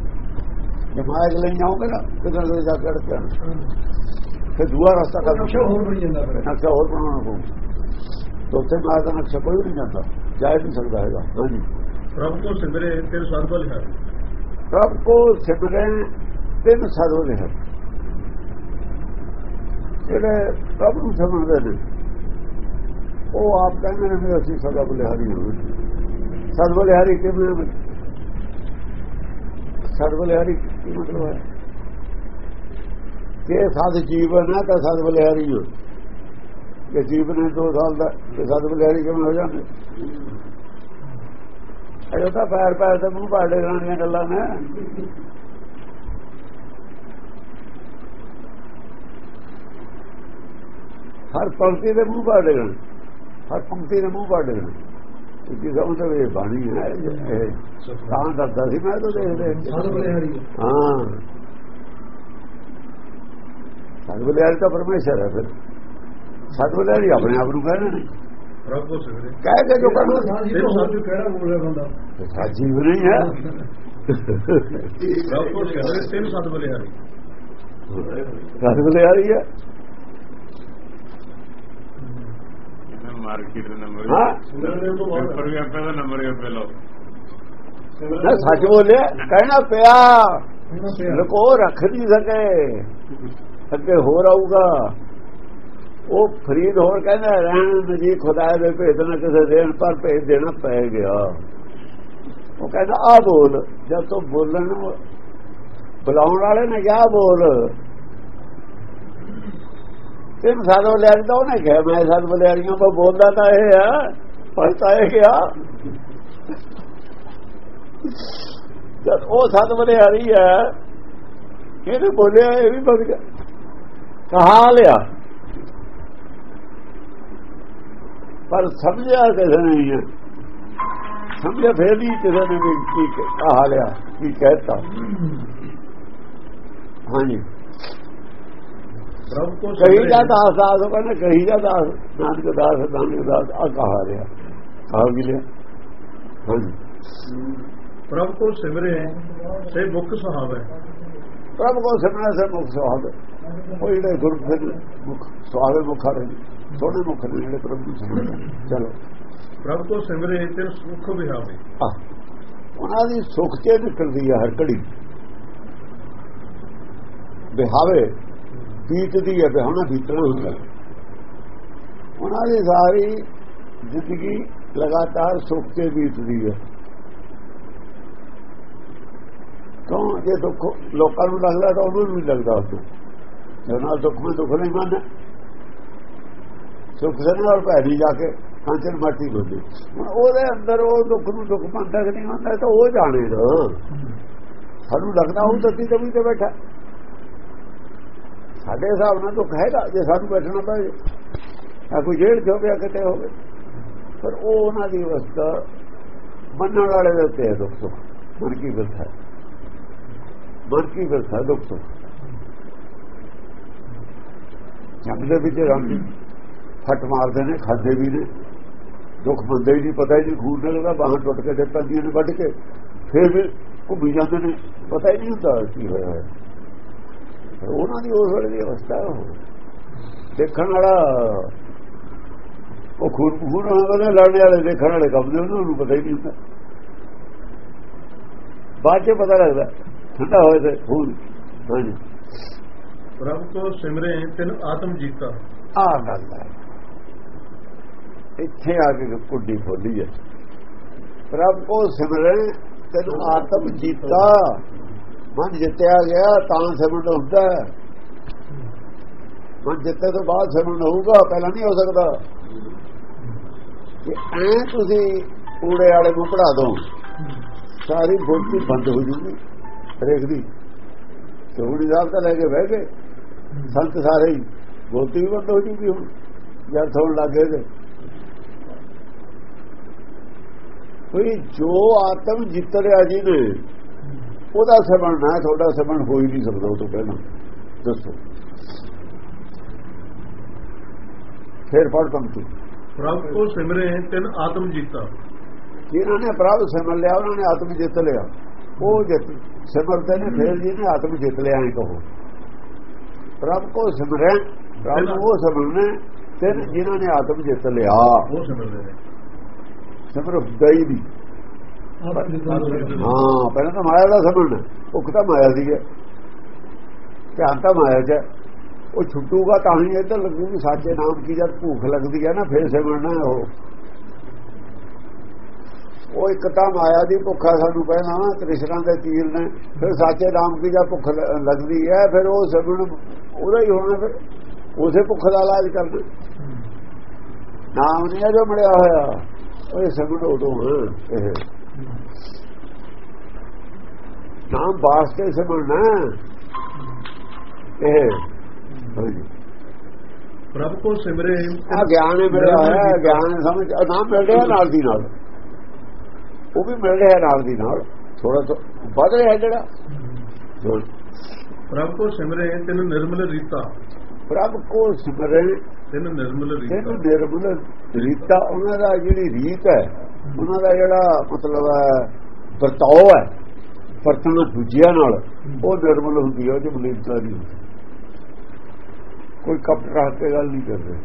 ਜੇ ਮਾਇਆ ਲਈ ਜਾਓਗੇ ਨਾ ਕਿਧਰ ਕਿਧਰ ਜਾ ਕੇ ਅੜਕ ਫਿਰ ਦੂਆ ਰਸਤਾ ਕਰ ਨਕਸ਼ਾ ਹੋਰ ਬਣੀ ਜਾਂਦਾ ਫਿਰ। ਨਕਸ਼ਾ ਹੋਰ ਬਣਾਉਣਾ ਪਊ। ਤਾਂ ਉੱਥੇ ਮਾਇਆ ਦਾ ਨਕਸ਼ਾ ਕੋਈ ਨਹੀਂ ਜਾਂਦਾ। ਜਾ ਹੀ ਨਹੀਂ ਸਕਦਾ ਹੈਗਾ। ਹਾਂਜੀ ਪ੍ਰਭ ਕੋ ਸਿਮਰੇ ਫਿਰ ਸਰਬਲ ਹੈ। ਪ੍ਰਭ ਕੋ ਸਿਮਰੇ ਤਿੰਨ ਸਾਧੂ ਨੇ ਹਨ। ਜਿਹੜੇ ਪ੍ਰਭ ਨੂੰ ਸਮਝਦੇ ਨੇ ਉਹ ਆਪ ਕਹਿੰਦੇ ਨੇ ਵੀ ਅਸੀਂ ਸਦਾ ਬਲਿਹਾਰੀ ਹਾਂ। ਸਦ ਬਲਿਹਾਰੀ ਕਿਵੇਂ ਸਦ ਬਲਿਹਾਰੀ ਕੀ ਮਤਲਬ ਹੈ? ਕਿ ਸਾਧ ਜੀਵਨ ਹੈ ਤਾਂ ਸਦ ਬਲਿਹਾਰੀ ਹੋ ਕਿ ਜੀਵਨ ਹੈ 2 ਸਾਲ ਦਾ ਤੇ ਸਦ ਬਲਿਹਾਰੀ ਕਿਵੇਂ ਹੋ ਜਾਂਦੇ? ਅਜੇ ਤਾਂ ਪੈਰ ਪੈਰ ਤੇ ਮੂੰਹ ਪਾੜੇ ਦੀਆਂ ਗੱਲਾਂ ਨੇ। ਹਰ ਪੰਕਤੀ ਦੇ ਮੂੰਹ ਪਾੜੇ ਗਣ ਹਰ ਪੰਕਤੀ ਦੇ ਮੂੰਹ ਪਾੜੇ ਗਣ ਕਿ ਸਮਝ ਤੇ ਬਾਣੀ ਹੈ ਤਾਂ ਦੱਸਦਾ ਸੀ ਮੈਂ ਤਾਂ ਦੇਖਦੇ। ਸਾਧ ਹਾਂ। ਸਤਿਗੁਰੂ ਤਾਂ ਪਰਮੇਸ਼ਰ ਹੈ ਫਿਰ। ਸਤਿਗੁਰੂ ਆਪਣੇ ਆਪ ਨੂੰ ਕਹਿੰਦੇ ਨੇ। ਪ੍ਰਭ ਕੋ ਸਿਮਰੇ ਕਹਿ ਕੇ ਜੋ ਕਰਨਾ। ਸਾਧ ਜੀ ਤੋਂ ਹੋਰ ਕਿਹੜਾ ਬੋਲ ਰਿਹਾ ਬੰਦਾ? ਸਾਜੀ ਵੀ ਨਹੀਂ ਹੈ। ਪ੍ਰਭ ਕੋ ਸਿਮਰੇ ਤਿੰਨ ਸਤਿਗੁਰੂ ਹੈ। ਮਾਰਕੀਟ ਦਾ ਨੰਬਰ ਹਾਂ। ਸਿਮਰਨ ਤੋਂ ਬਾਅਦ। ਪੇਪਰ ਵੀ ਆਪੇ ਦਾ ਨੰਬਰ ਵੀ ਆਪੇ ਲਓ। ਨਾ ਸੱਚ ਬੋਲਿਆ ਕਹਿਣਾ ਪਿਆ। ਲਕੋ ਰੱਖ ਨਹੀਂ ਸਕੇ। ਅੱਗੇ ਹੋਰ ਆਊਗਾ। ਉਹ ਫਰੀਦ ਹੋਰ ਕਹਿੰਦਾ, ਰਹਿਣ ਜੀ ਖੁਦਾ ਦੇ ਭੇਦ ਨਾ ਕਿਸੇ ਦੇਣ ਪਰ ਭੇਜ ਦੇਣਾ ਪੈ ਗਿਆ। ਉਹ ਕਹਿੰਦਾ ਆ ਬੋਲ, ਜਦ ਤੂੰ ਬੋਲਣ ਬੁਲਾਉਣ ਵਾਲੇ ਨੇ ਕਿਹਾ ਬੋਲ। ਤਿੰਨ ਸਾਲ ਹੋ ਲਿਆ ਤਾਂ ਉਹਨੇ ਕਿਹਾ, ਮੈਂ ਸਾਲ ਬਲਿਆਰੀਆਂ ਕੋ ਬੋਲਦਾ ਤਾਂ ਇਹ ਹੈ ਪੜਤਾ ਇਹ ਕਿਹਾ। ਜਦ ਉਹ ਸਤ ਬਲਿਆਰੀ ਹੈ ਇਹਨੇ ਬੋਲਿਆ, ਇਹ ਵੀ ਬਗ ਗਿਆ। ਕਹਾ ਲਿਆ। ਪਰ ਸਮਝਿਆ ਕਿਸੇ ਨੇ ਨਹੀਂ ਸਮਝਿਆ ਫੇਰ ਵੀ ਕਿਸੇ ਨੇ ਵੀ ਕੀ ਕਹਾ ਲਿਆ ਕੀ ਕਹਿਤਾ। ਹਾਂਜੀ। ਪ੍ਰਭ ਕੋ ਸਿਮਰੇ ਜਾ ਦਾਸ ਦਾਸ ਉਹ ਕਹਿੰਦਾ ਕਹੀ ਜਾ ਦਾਸ ਨਾਨਕ ਦਾਸ ਨਾਨਕ ਦਾਸ ਆ ਕਹਾ ਲਿਆ। ਕਹਾ ਵੀ ਲਿਆ? ਹਾਂਜੀ। ਪ੍ਰਭ ਕੋ ਸਿਮਰੇ ਸੇ ਮੁਖ ਸੁਹਾਵੇ। ਪ੍ਰਭ ਕੋ ਸਿਮਰਨਾ ਸੇ ਮੁਖ ਸੁਹਾਵੇ। ਉਹ ਜਿਹੜੇ ਗੁਰੂ ਫਿਰ ਮੁਖ ਸੁਹਾਵੇ ਮੁਖ ਰਹੇ ਸੋਹਣੇ ਮੁਖ ਨੇ ਜਿਹੜੇ ਪ੍ਰਭੂ ਸਿਮਰਦੇ ਚਲੋ। ਪ੍ਰਭ ਕੋ ਸਿਮਰੇ ਤੇ ਸੁਖ ਵਿਹਾਵੇ। ਉਹਨਾਂ ਦੀ ਸੁਖ ਤੇ ਨਿਕਲਦੀ ਹੈ ਹਰ ਘੜੀ। ਬਿਹਾਵੇ ਬੀਤਦੀ ਹੈ ਬਿਹਾਣਾ ਬੀਤਣਾ ਹੁੰਦਾ। ਉਹਨਾਂ ਦੀ ਸਾਰੀ ਜ਼ਿੰਦਗੀ ਲਗਾਤਾਰ ਸੁਖ ਤੇ ਬੀਤਦੀ ਹੈ ਕਿਉਂ? ਜੇ ਦੁੱਖ ਲੋਕਾਂ ਨੂੰ ਲੱਗਦਾ ਤਾਂ ਉਹਨੂੰ ਵੀ ਲੱਗਦਾ ਹੁੰਦਾ। ਜੇ ਨਾਲ ਦੁੱਖ ਮੈਂ ਦੁੱਖ ਨਹੀਂ ਮੰਨਦਾ ਸੁਖ ਦੇ ਨਾਲ ਭੈਰੀ ਜਾ ਕੇ ਕਾਂਚਨ ਮਾਟੀ ਬੋਲੀ ਹੁਣ ਉਹਦੇ ਅੰਦਰ ਉਹ ਦੁੱਖ ਨੂੰ ਦੁੱਖ ਮੰਨਦਾ ਕਿ ਨਹੀਂ ਮੰਨਦਾ ਤਾਂ ਉਹ ਜਾਣੇ ਨਾ। ਸਾਨੂੰ ਲੱਗਦਾ ਉਹ ਤੱਤੀ ਤਵੀ ਤੇ ਬੈਠਾ। ਸਾਡੇ ਹਿਸਾਬ ਨਾਲ ਦੁੱਖ ਹੈਗਾ, ਜੇ ਸਾਨੂੰ ਬੈਠਣਾ ਪਵੇ ਆ ਕੋਈ ਜੇਲ੍ਹ ਚ ਹੋਵੇ ਕਿਤੇ ਹੋਵੇ। ਪਰ ਉਹ ਉਹਨਾਂ ਦੀ ਅਵਸਥਾ ਮੰਨਣ ਵਾਲੇ ਦੇ ਉੱਤੇ ਹੈ ਦੁੱਖ ਸੁੱਖ ਮਨ ਕੀ ਅਵਸਥਾ ਮਨ ਕੀ ਅਵਸਥਾ ਦੁੱਖ ਸੁੱਖ ਜੰਗ ਦੇ ਵਿੱਚ ਰੰਗ ਫਟ ਮਾਰਦੇ ਨੇ, ਖਾਦੇ ਵੀ ਨੇ। ਦੁੱਖ ਬੰਦੇ ਹੀ ਨਹੀਂ, ਪਤਾ ਹੀ ਨਹੀਂ, ਖੂਨ ਨਿਕਲਦਾ ਬਾਹਾਂ ਟੁੱਟ ਕੇ ਦੇ ਪੈਂਦੀਆਂ ਨੇ ਵੱਢ ਕੇ। ਫਿਰ ਵੀ ਘੁੰਮੀ ਜਾਂਦੇ ਨੇ, ਪਤਾ ਹੀ ਨਹੀਂ ਹੁੰਦਾ ਕੀ ਹੋਇਆ ਹੈ ਉਹਨਾਂ ਦੀ ਉਸ ਵੇਲੇ ਦੀ ਅਵਸਥਾ ਦੇਖਣ ਵਾਲਾ, ਉਹ ਖੂਨ ਖੂਨ ਵਾਲੇ ਲੜਨੇ ਵਾਲੇ ਦੇਖਣ ਵਾਲੇ ਕੰਮ ਦੇ ਉਹਨਾਂ ਨੂੰ ਪਤਾ ਹੀ ਨਹੀਂ ਹੁੰਦਾ। ਬਾਅਦ ਚ ਪਤਾ ਲੱਗਦਾ, ਠੰਡਾ ਹੋਏ ਤੇ ਖੂਨ। ਹਾਂਜੀ। ਪ੍ਰਭ ਕੋ ਸਿਮਰੇ ਤਿਨ ਆਤਮ ਜੀਤਾ। ਆ ਗੱਲ ਹੈ। ਇੱਥੇ ਆ ਕੇ ਕੁੱਡੀ ਖੋਲੀ ਹੈ। ਪ੍ਰਭ ਕੋ ਸਿਮਰੇ ਤੈਨੂੰ ਆਤਮ ਜੀਤਾ। ਮਨ ਜਿੱਤਿਆ ਗਿਆ ਤਾਂ ਸਿਮਰਨ ਹੁੰਦਾ ਹੈ। ਮਨ ਜਿੱਤੇ ਤੋਂ ਬਾਅਦ ਸਿਮਰਨ ਹੋਊਗਾ, ਪਹਿਲਾਂ ਨਹੀਂ ਹੋ ਸਕਦਾ। ਕਿ ਐ ਤੁਸੀਂ ਕੂੜੇ ਵਾਲੇ ਨੂੰ ਪੜਾ ਦੋ, ਸਾਰੀ ਬੋਲਤੀ ਬੰਦ ਹੋ ਜੂਗੀ। ਹਰੇਕ ਦੀ। ਚੌੜੀ ਸਾਹਿਬ ਤਾਂ ਲੈ ਕੇ ਬਹਿ ਗਏ। ਸੰਤ ਸਾਰੇ ਹੀ। ਬੋਲਤੀ ਵੀ ਬੰਦ ਹੋ ਜੂਗੀ ਹੁਣ ਜਦ ਥੋੜ ਲੱਗੇ ਤੇ ਕੋਈ ਜੋ ਆਤਮ ਜਿੱਤ ਰਿਹਾ ਜੀ ਨੇ ਉਹਦਾ ਸਮਣ ਨਾ ਤੁਹਾਡਾ ਸਮਣ ਹੋ ਹੀ ਨਹੀਂ ਸਕਦਾ ਉਹ ਤੋਂ ਪਹਿਲਾਂ। ਦੱਸੋ। ਫਿਰ ਪੜ ਪੰਕਤੀ। ਪ੍ਰਭ ਕੋ ਸਿਮਰੇ ਤਿਨ ਆਤਮ ਜੀਤਾ। ਜਿਨ੍ਹਾਂ ਨੇ ਪ੍ਰਭ ਸਿਮਰ ਲਿਆ ਉਹਨਾਂ ਨੇ ਆਤਮ ਜਿੱਤ ਲਿਆ। ਉਹ ਜਿੱਤ ਸਿਮਰਦੇ ਨੇ ਫਿਰ ਜੀ ਨੇ ਆਤਮ ਜਿੱਤ ਲਿਆ ਹੀ ਕਹੋ। ਪ੍ਰਭ ਕੋ ਸਿਮਰੈ ਪ੍ਰਭ ਨੂੰ ਉਹ ਸਿਮਰਨੇ ਤੇ ਜਿਨ੍ਹਾਂ ਨੇ ਆਤਮ ਜਿੱਤ ਲਿਆ। ਉਹ ਸਿਮਰਦੇ ਨੇ। ਸਿਮਰ ਦੀ। ਹਾਂ ਪਹਿਲਾਂ ਤਾਂ ਮਾਇਆ ਦਾ ਸਮਝਣਾ ਭੁੱਖ ਤਾਂ ਮਾਇਆ ਦੀ ਹੈ। ਧਿਆਨ ਤਾਂ ਮਾਇਆ 'ਚ। ਉਹ ਛੁੱਟੂਗਾ ਤਾਂ ਹੀ ਇੱਧਰ ਲੱਗੂਗੀ ਸਾਚੇ ਨਾਮ ਕੀ ਜਦ ਭੁੱਖ ਲੱਗਦੀ ਹੈ ਨਾ ਫੇਰ ਸਿਮਰਨਾ ਉਹ। ਉਹ ਇੱਕ ਤਾਂ ਮਾਇਆ ਦੀ ਭੁੱਖਾ ਸਾਨੂੰ ਪਹਿਲਾਂ ਨਾ ਤ੍ਰਿਸ਼ਨਾ ਦੇ ਤੀਰ ਨੇ। ਫਿਰ ਸਾਚੇ ਨਾਮ ਕੀ ਜਦ ਭੁੱਖ ਲੱਗਦੀ ਹੈ ਫਿਰ ਉਹ ਸਿਮਰਨ ਉਹਦਾ ਹੀ ਹੋਣਾ ਫਿਰ। ਉਸੇ ਭੁੱਖ ਦਾ ਇਲਾਜ ਕਰਨਾ ਨਾਮ ਨਹੀਂ ਜੋ ਮਿਲਿਆ ਹੋਇਆ। ਉਹ ਸਿਮਰਨ ਉਦੋਂ ਇਹ। ਨਾਮ ਵਾਸਤੇ ਸਿਮਰਨਾ ਇਹ। ਪ੍ਰਭ ਕੋ ਸਿਮਰੇ। ਆ ਗਿਆਨ ਹੀ ਮਿਲਿਆ ਹੋਇਆ ਹੈ, ਗਿਆਨ ਸਮਝ ਨਾਮ ਮਿਲ ਰਿਹਾ ਨਾਲ ਦੀ ਨਾਲ। ਉਹ ਵੀ ਮਿਲ ਰਿਹਾ ਨਾਲ ਦੀ ਨਾਲ। ਥੋੜਾ ਤੋਂ ਵੱਧ ਰਿਹਾ ਜਿਹੜਾ। ਪ੍ਰਭ ਕੋ ਸਿਮਰੇ ਤਿਨ ਨਿਰਮਲ ਰੀਤਾ। ਪ੍ਰਭ ਕੋ ਸਿਮਰਨ ਤਿਨ ਨਿਰਮਲ ਰੀਤਾ। ਤੈਨੂੰ ਨਿਰਮਲ ਰੀਤਾ ਉਹਨਾਂ ਦਾ ਜਿਹੜੀ ਰੀਤ ਹੈ ਉਹਨਾਂ ਦਾ ਜਿਹੜਾ ਮਤਲਬ ਹੈ ਵਰਤਾਓ ਹੈ ਵਰਤਣਾ ਦੂਜਿਆਂ ਨਾਲ ਉਹ ਨਿਰਮਲ ਹੁੰਦੀ ਹੈ ਉਹ ਚ ਮਲੀਨਤਾ ਨਹੀਂ ਹੁੰਦੀ। ਕੋਈ ਕਪਟ ਰੱਖ ਕੇ ਗੱਲ ਨਹੀਂ ਕਰਦੇ।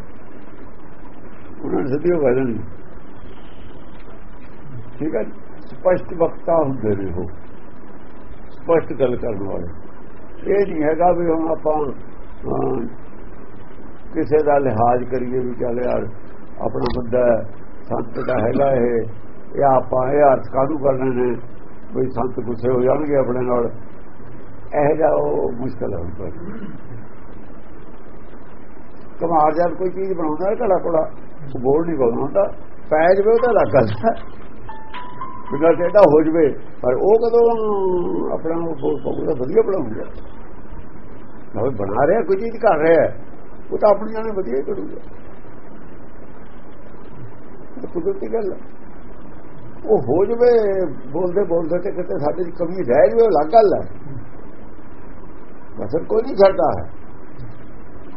ਉਹਨਾਂ ਉਹ ਗੱਲ ਨਹੀਂ। ਠੀਕ ਹੈ ਸਪਸ਼ਟ ਵਕਤਾ ਹੁੰਦੇ ਨੇ ਉਹ ਸਪਸ਼ਟ ਗੱਲ ਕਰਨ ਵਾਲੇ। ਇਹ ਨਹੀਂ ਹੈਗਾ ਵੀ ਹੁਣ ਆਪਾਂ ਕਿਸੇ ਦਾ ਲਿਹਾਜ਼ ਕਰੀਏ ਵੀ ਚੱਲ ਯਾਰ, ਆਪਣਾ ਬੰਦਾ ਸੰਤ ਦਾ ਹੈਗਾ ਇਹ ਇਹ ਆਪਾਂ ਇਹ ਅਰਥ ਕਾਹਨੂੰ ਕਰਨੇ ਨੇ ਕੋਈ ਸੰਤ ਗੁੱਸੇ ਹੋ ਜਾਣਗੇ ਆਪਣੇ ਨਾਲ। ਇਹ ਜਿਹਾ ਉਹ ਮੁਸ਼ਕਲ ਹੈ ਹੁੰਦਾ ਕਮਾਰ ਜਦ ਕੋਈ ਚੀਜ਼ ਬਣਾਉਂਦਾ ਘੜਾ ਘੜਾ। ਉਹ ਬੋਲ ਨਹੀਂ ਪਾਉਂਦਾ ਹੁੰਦਾ। ਪੈ ਜਵੇ ਉਹਦਾ ਲੱਗ ਜਾਂਦਾ ਬਿਨਾਂ ਟੇਢਾ ਹੋ ਜਵੇ। ਪਰ ਉਹ ਕਦੋਂ ਆਪਣਾ ਉਹ ਬੋਲ ਪਾਉਂਦਾ ਵਧੀਆ ਬਣਾਉਂਦਾ ਉਹ ਬਣਾ ਰਿਹਾ, ਕੋਈ ਚੀਜ਼ ਕਰ ਰਿਹਾ। ਉਹ ਤਾਂ ਆਪਣੀਆਂ ਜਾਣੇ ਵਧੀਆ ਹੀ ਕਰੂਗਾ। ਕੁਦਰਤੀ ਗੱਲ ਹੈ ਉਹ ਹੋ ਜਵੇ, ਬੋਲਦੇ ਬੋਲਦੇ ਤੇ ਕਿਤੇ ਸਾਡੇ ਦੀ ਕਮੀ ਰਹਿ ਜਵੇ ਅਲੱਗ ਗੱਲ ਹੈ ਬਸ ਕੋਈ ਨਹੀਂ ਛੱਡਦਾ। ਹੈ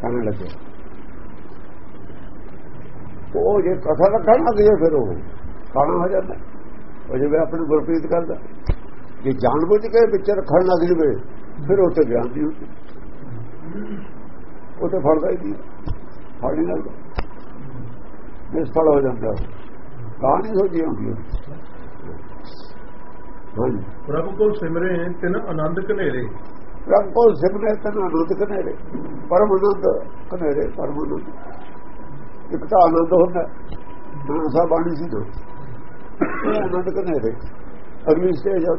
ਕਹਿਣ ਲੱਗੇ। ਉਹ ਜੇ ਕਥਾ ਰੱਖਣ ਲੱਗ ਜੇ ਫਿਰ ਉਹ ਕਾਣਾ ਹੋ ਜਾਂਦਾ। ਉਹ ਜਿਵੇਂ ਆਪਣੇ ਗੁਰਪ੍ਰੀਤ ਕਰਦਾ। ਜੇ ਜਾਣਬੁੱਝ ਕੇ ਵਿੱਚ ਰੱਖਣ ਲੱਗ ਜਵੇ ਫਿਰ ਉਹ ਤੇ ਗਿਆਨ ਦੀ ਹੁੰਦੀ। ਉਹ ਤੇ ਫੜਦਾ ਹੀ ਨਹੀਂ ਫੜ ਨਹੀਂ ਲੱਗਦਾ ਨਿਸਫਲ ਹੋ ਜਾਂਦਾ। ਉਹ। ਕਹਾਣੀ ਸੋਚੀ ਹੁੰਦੀ ਪ੍ਰਭ ਕੋ ਸਿਮਰੇ ਤਿਨ ਆਨੰਦ ਕਨੇਰੇ ਰੱਬ ਕੋਲ ਸਿਮਰੇ ਤਨ ਆਨੰਦ ਕਨੇਰੇ ਪਰਮ ਆਨੰਦ ਕਨੇਰੇ ਪਰਮ ਆਨੰਦ। ਇੱਕ ਤਾਂ ਆਨੰਦ ਹੁੰਦਾ ਨਾ ਸਾ ਬਾਣੀ ਸੀ ਦੋ ਇਹ ਆਨੰਦ ਕਨੇਰੇ ਅਗਲੀ ਸਟੇਜ ਆ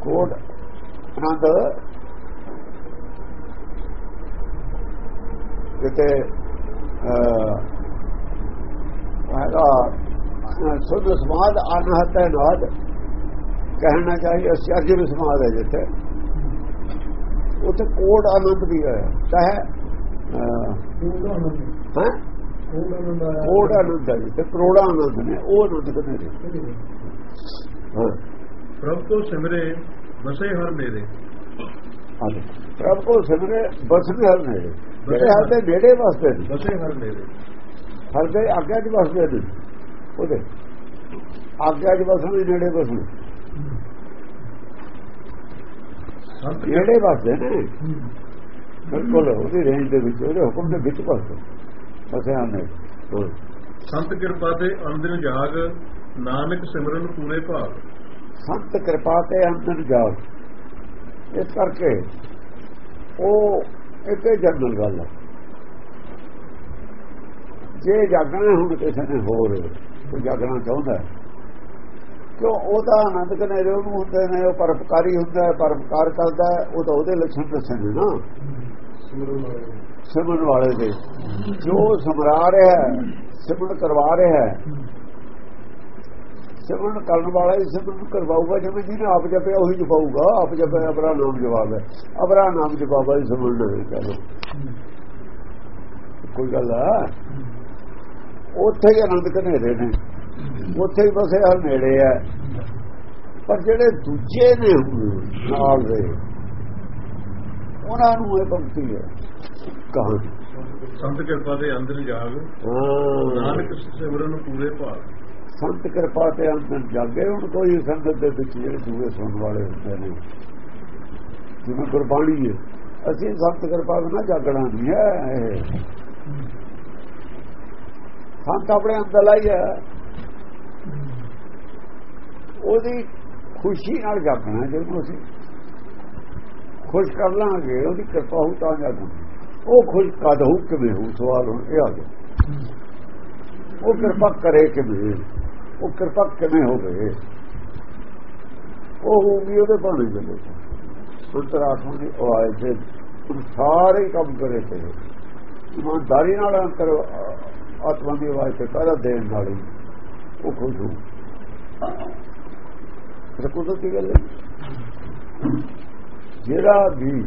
ਕੋਡ ਆਨੰਦ। ਅਹ, ਹੈਗਾ ਸੁਧ ਸਮਾਦ ਅਨਹਤ ਹੈ ਨਾਦ। ਕਹਿਣਾ ਚਾਹੀਏ ਅਸਰਜਨ ਸਮਾਦ ਹੈ ਜਿੱਥੇ। ਉੱਥੇ ਕੋਟ ਆਨੰਦ ਵੀ ਹੈ। ਚਾਹੇ ਹੈਂ? ਉਹਦਾ ਆਨੰਦ ਹੈ ਜਿੱਥੇ ਕਰੋੜਾ ਆਨੰਦ ਨੇ ਉਹ ਆਨੰਦ ਕਦੇ ਨੇ ਹਾਂ ਪ੍ਰਭ ਕੋ ਸਿਮਰੇ ਬਸੇ ਹਰ ਮੇਰੇ ਆਦੇ ਪ੍ਰਭ ਕੋ ਸਿਮਰੇ ਬਸਦੇ ਹਰ ਨੇ ਜਿਹੜੇ ਹਰ ਦੇ ਨੇੜੇ ਵਸਦੇ ਨੇ ਬਸੇ ਹਰ ਮੇਰੇ ਹਰ ਦੇ ਆਗਿਆ ਚ ਵਸਦੇ ਨੇ ਉਹਦੇ ਆਗਿਆ ਚ ਵਸਣ ਦੇ ਨੇੜੇ ਵਸਣ ਸੰਤ ਨੇੜੇ ਵਸਦੇ ਨੇ ਬਿਲਕੁਲ ਉਹਦੀ ਰੇਂਜ ਦੇ ਵਿੱਚ ਉਹਦੇ ਹੁਕਮ ਦੇ ਵਿੱਚ ਵਸਦੇ ਫਸਿਆ ਨੇ। ਸੰਤ ਕਿਰਪਾ ਤੇ ਅੰਦਿਨ ਜਾਗ ਨਾਨਕ ਸਿਮਰਨ ਪੂਰੇ ਭਾਗ। ਸੰਤ ਕਿਰਪਾ ਤੇ ਅੰਦਰ ਜਾਗ ਇਸ ਕਰਕੇ ਉਹ ਇੱਕ ਜਨਰਲ ਗੱਲ ਹੈ ਜੇ ਜਾਗਣਾ ਹੁਣ ਕਿਸੇ ਨੇ ਹੋਰ ਕੋਈ ਜਾਗਣਾ ਚਾਹੁੰਦਾ ਹੈ, ਕਿਉਂ ਉਹਦਾ ਆਨੰਦ ਕਨੇਰੇ ਉਹਨੂੰ ਹੁੰਦੇ ਨੇ ਉਹ ਪਰਪਕਾਰੀ ਹੁੰਦਾ ਹੈ ਪਰਪਕਾਰ ਕਰਦਾ ਹੈ ਉਹ ਤਾਂ ਉਹਦੇ ਲੱਛਣ ਦੱਸਣ ਨੇ ਨਾ। ਸਿਮਰਨ ਵਾਲੇ ਦੇ। ਜੋ ਸਮਰਾ ਰਿਹਾ ਸਿਮਰਨ ਕਰਵਾ ਰਿਹਾ ਸਿਮਰਨ ਕਰਨ ਵਾਲਾ ਹੀ ਸਿਮਰਨ ਕਰਵਾਊਗਾ, ਜਿਵੇਂ ਜਿਹਨੇ ਆਪ ਜਪਿਆ ਉਹੀ ਜਪਾਊਗਾ। ਆਪ ਜਪਿਆ ਅਬਰਾ ਨਾਮ ਜਵਾਬ ਹੈ। ਅਬਰਾ ਨਾਮ ਜਵਾਬ ਹੈ ਸਿਮਰਨ ਨਹੀਂ ਚਲੋ ਕੋਈ ਗੱਲ ਆ? ਉੱਥੇ ਹੀ ਆਨੰਦ ਘਨੇਰੇ ਨੇ। ਉੱਥੇ ਹੀ ਬਸ ਇਹ ਨੇੜੇ ਹੈ ਪਰ ਜਿਹੜੇ ਦੂਜੇ ਨੇ ਨਾਲ ਦੇ, ਉਹਨਾਂ ਨੂੰ ਇਹ ਭਗਤੀ ਹੈ। ਕਹਾਣੀ ਸੰਤ ਕਿਰਪਾ ਤੇ ਅੰਦਿਨ ਜਾਗ। ਹਾਂ। ਨਾਨਕ ਸਿਮਰਨ ਪੂਰੇ ਭਾਗ। ਸੰਤ ਕਿਰਪਾ ਤੇ ਅੰਦਰ ਜਾਗੇ ਹੁਣ ਕੋਈ ਸੰਗਤ ਦੇ ਵਿੱਚ ਜਿਹੜੇ ਦੂਏ ਸੁਣਨ ਵਾਲੇ ਹੁੰਦੇ ਨੇ। ਜਿਵੇਂ ਗੁਰਬਾਣੀ ਹੈ ਅਸੀਂ ਸੰਤ ਕਿਰਪਾ ਬਿਨਾਂ ਜਾਗਣਾ ਨਹੀਂ ਹੈ ਇਹ। ਸੰਤ ਆਪਣੇ ਅੰਦਰ ਲਾਈ ਹੈ। ਉਹਦੀ ਖੁਸ਼ੀ ਨਾਲ ਜਾਗਣਾ ਜਿਹਨੂੰ ਅਸੀਂ ਖੁਸ਼ ਕਰ ਲਾਂਗੇ ਉਹਦੀ ਕਿਰਪਾ ਹੋ ਤਾਂ ਜਾਗਣਾ ਉਹ ਖੁਸ਼ ਕਦ ਹੋ ਕਿਵੇਂ ਹੋ ਸਵਾਲ ਹੁਣ ਇਹ ਆ ਗਿਆ। ਉਹ ਕਿਰਪਾ ਕਰੇ ਕਿਵੇਂ? ਉਹ ਕਿਰਪਾ ਕਿਵੇਂ ਹੋਵੇ? ਉਹ ਹੋਊਗੀ, ਉਹਦੇ ਬਾਣੇ ਜਲੇ ਅੰਤਰਾਤਮਾ ਦੀ ਆਵਾਜ਼ ਦੇ ਉਹ ਸਾਰੇ ਕੰਮ ਕਰੇ ਤੇ। ਇਮਾਨਦਾਰੀ ਨਾਲ ਅੰਤਰ ਆਤਮਾ ਦੀ ਆਵਾਜ਼ ਤੇ ਪਹਿਰਾ ਦੇਣ ਨਾਲ ਉਹ ਖੁਸ਼ ਹੋ ਕੁਦਰਤੀ ਗੱਲ ਹੈ। ਜਿਹੜਾ ਵੀ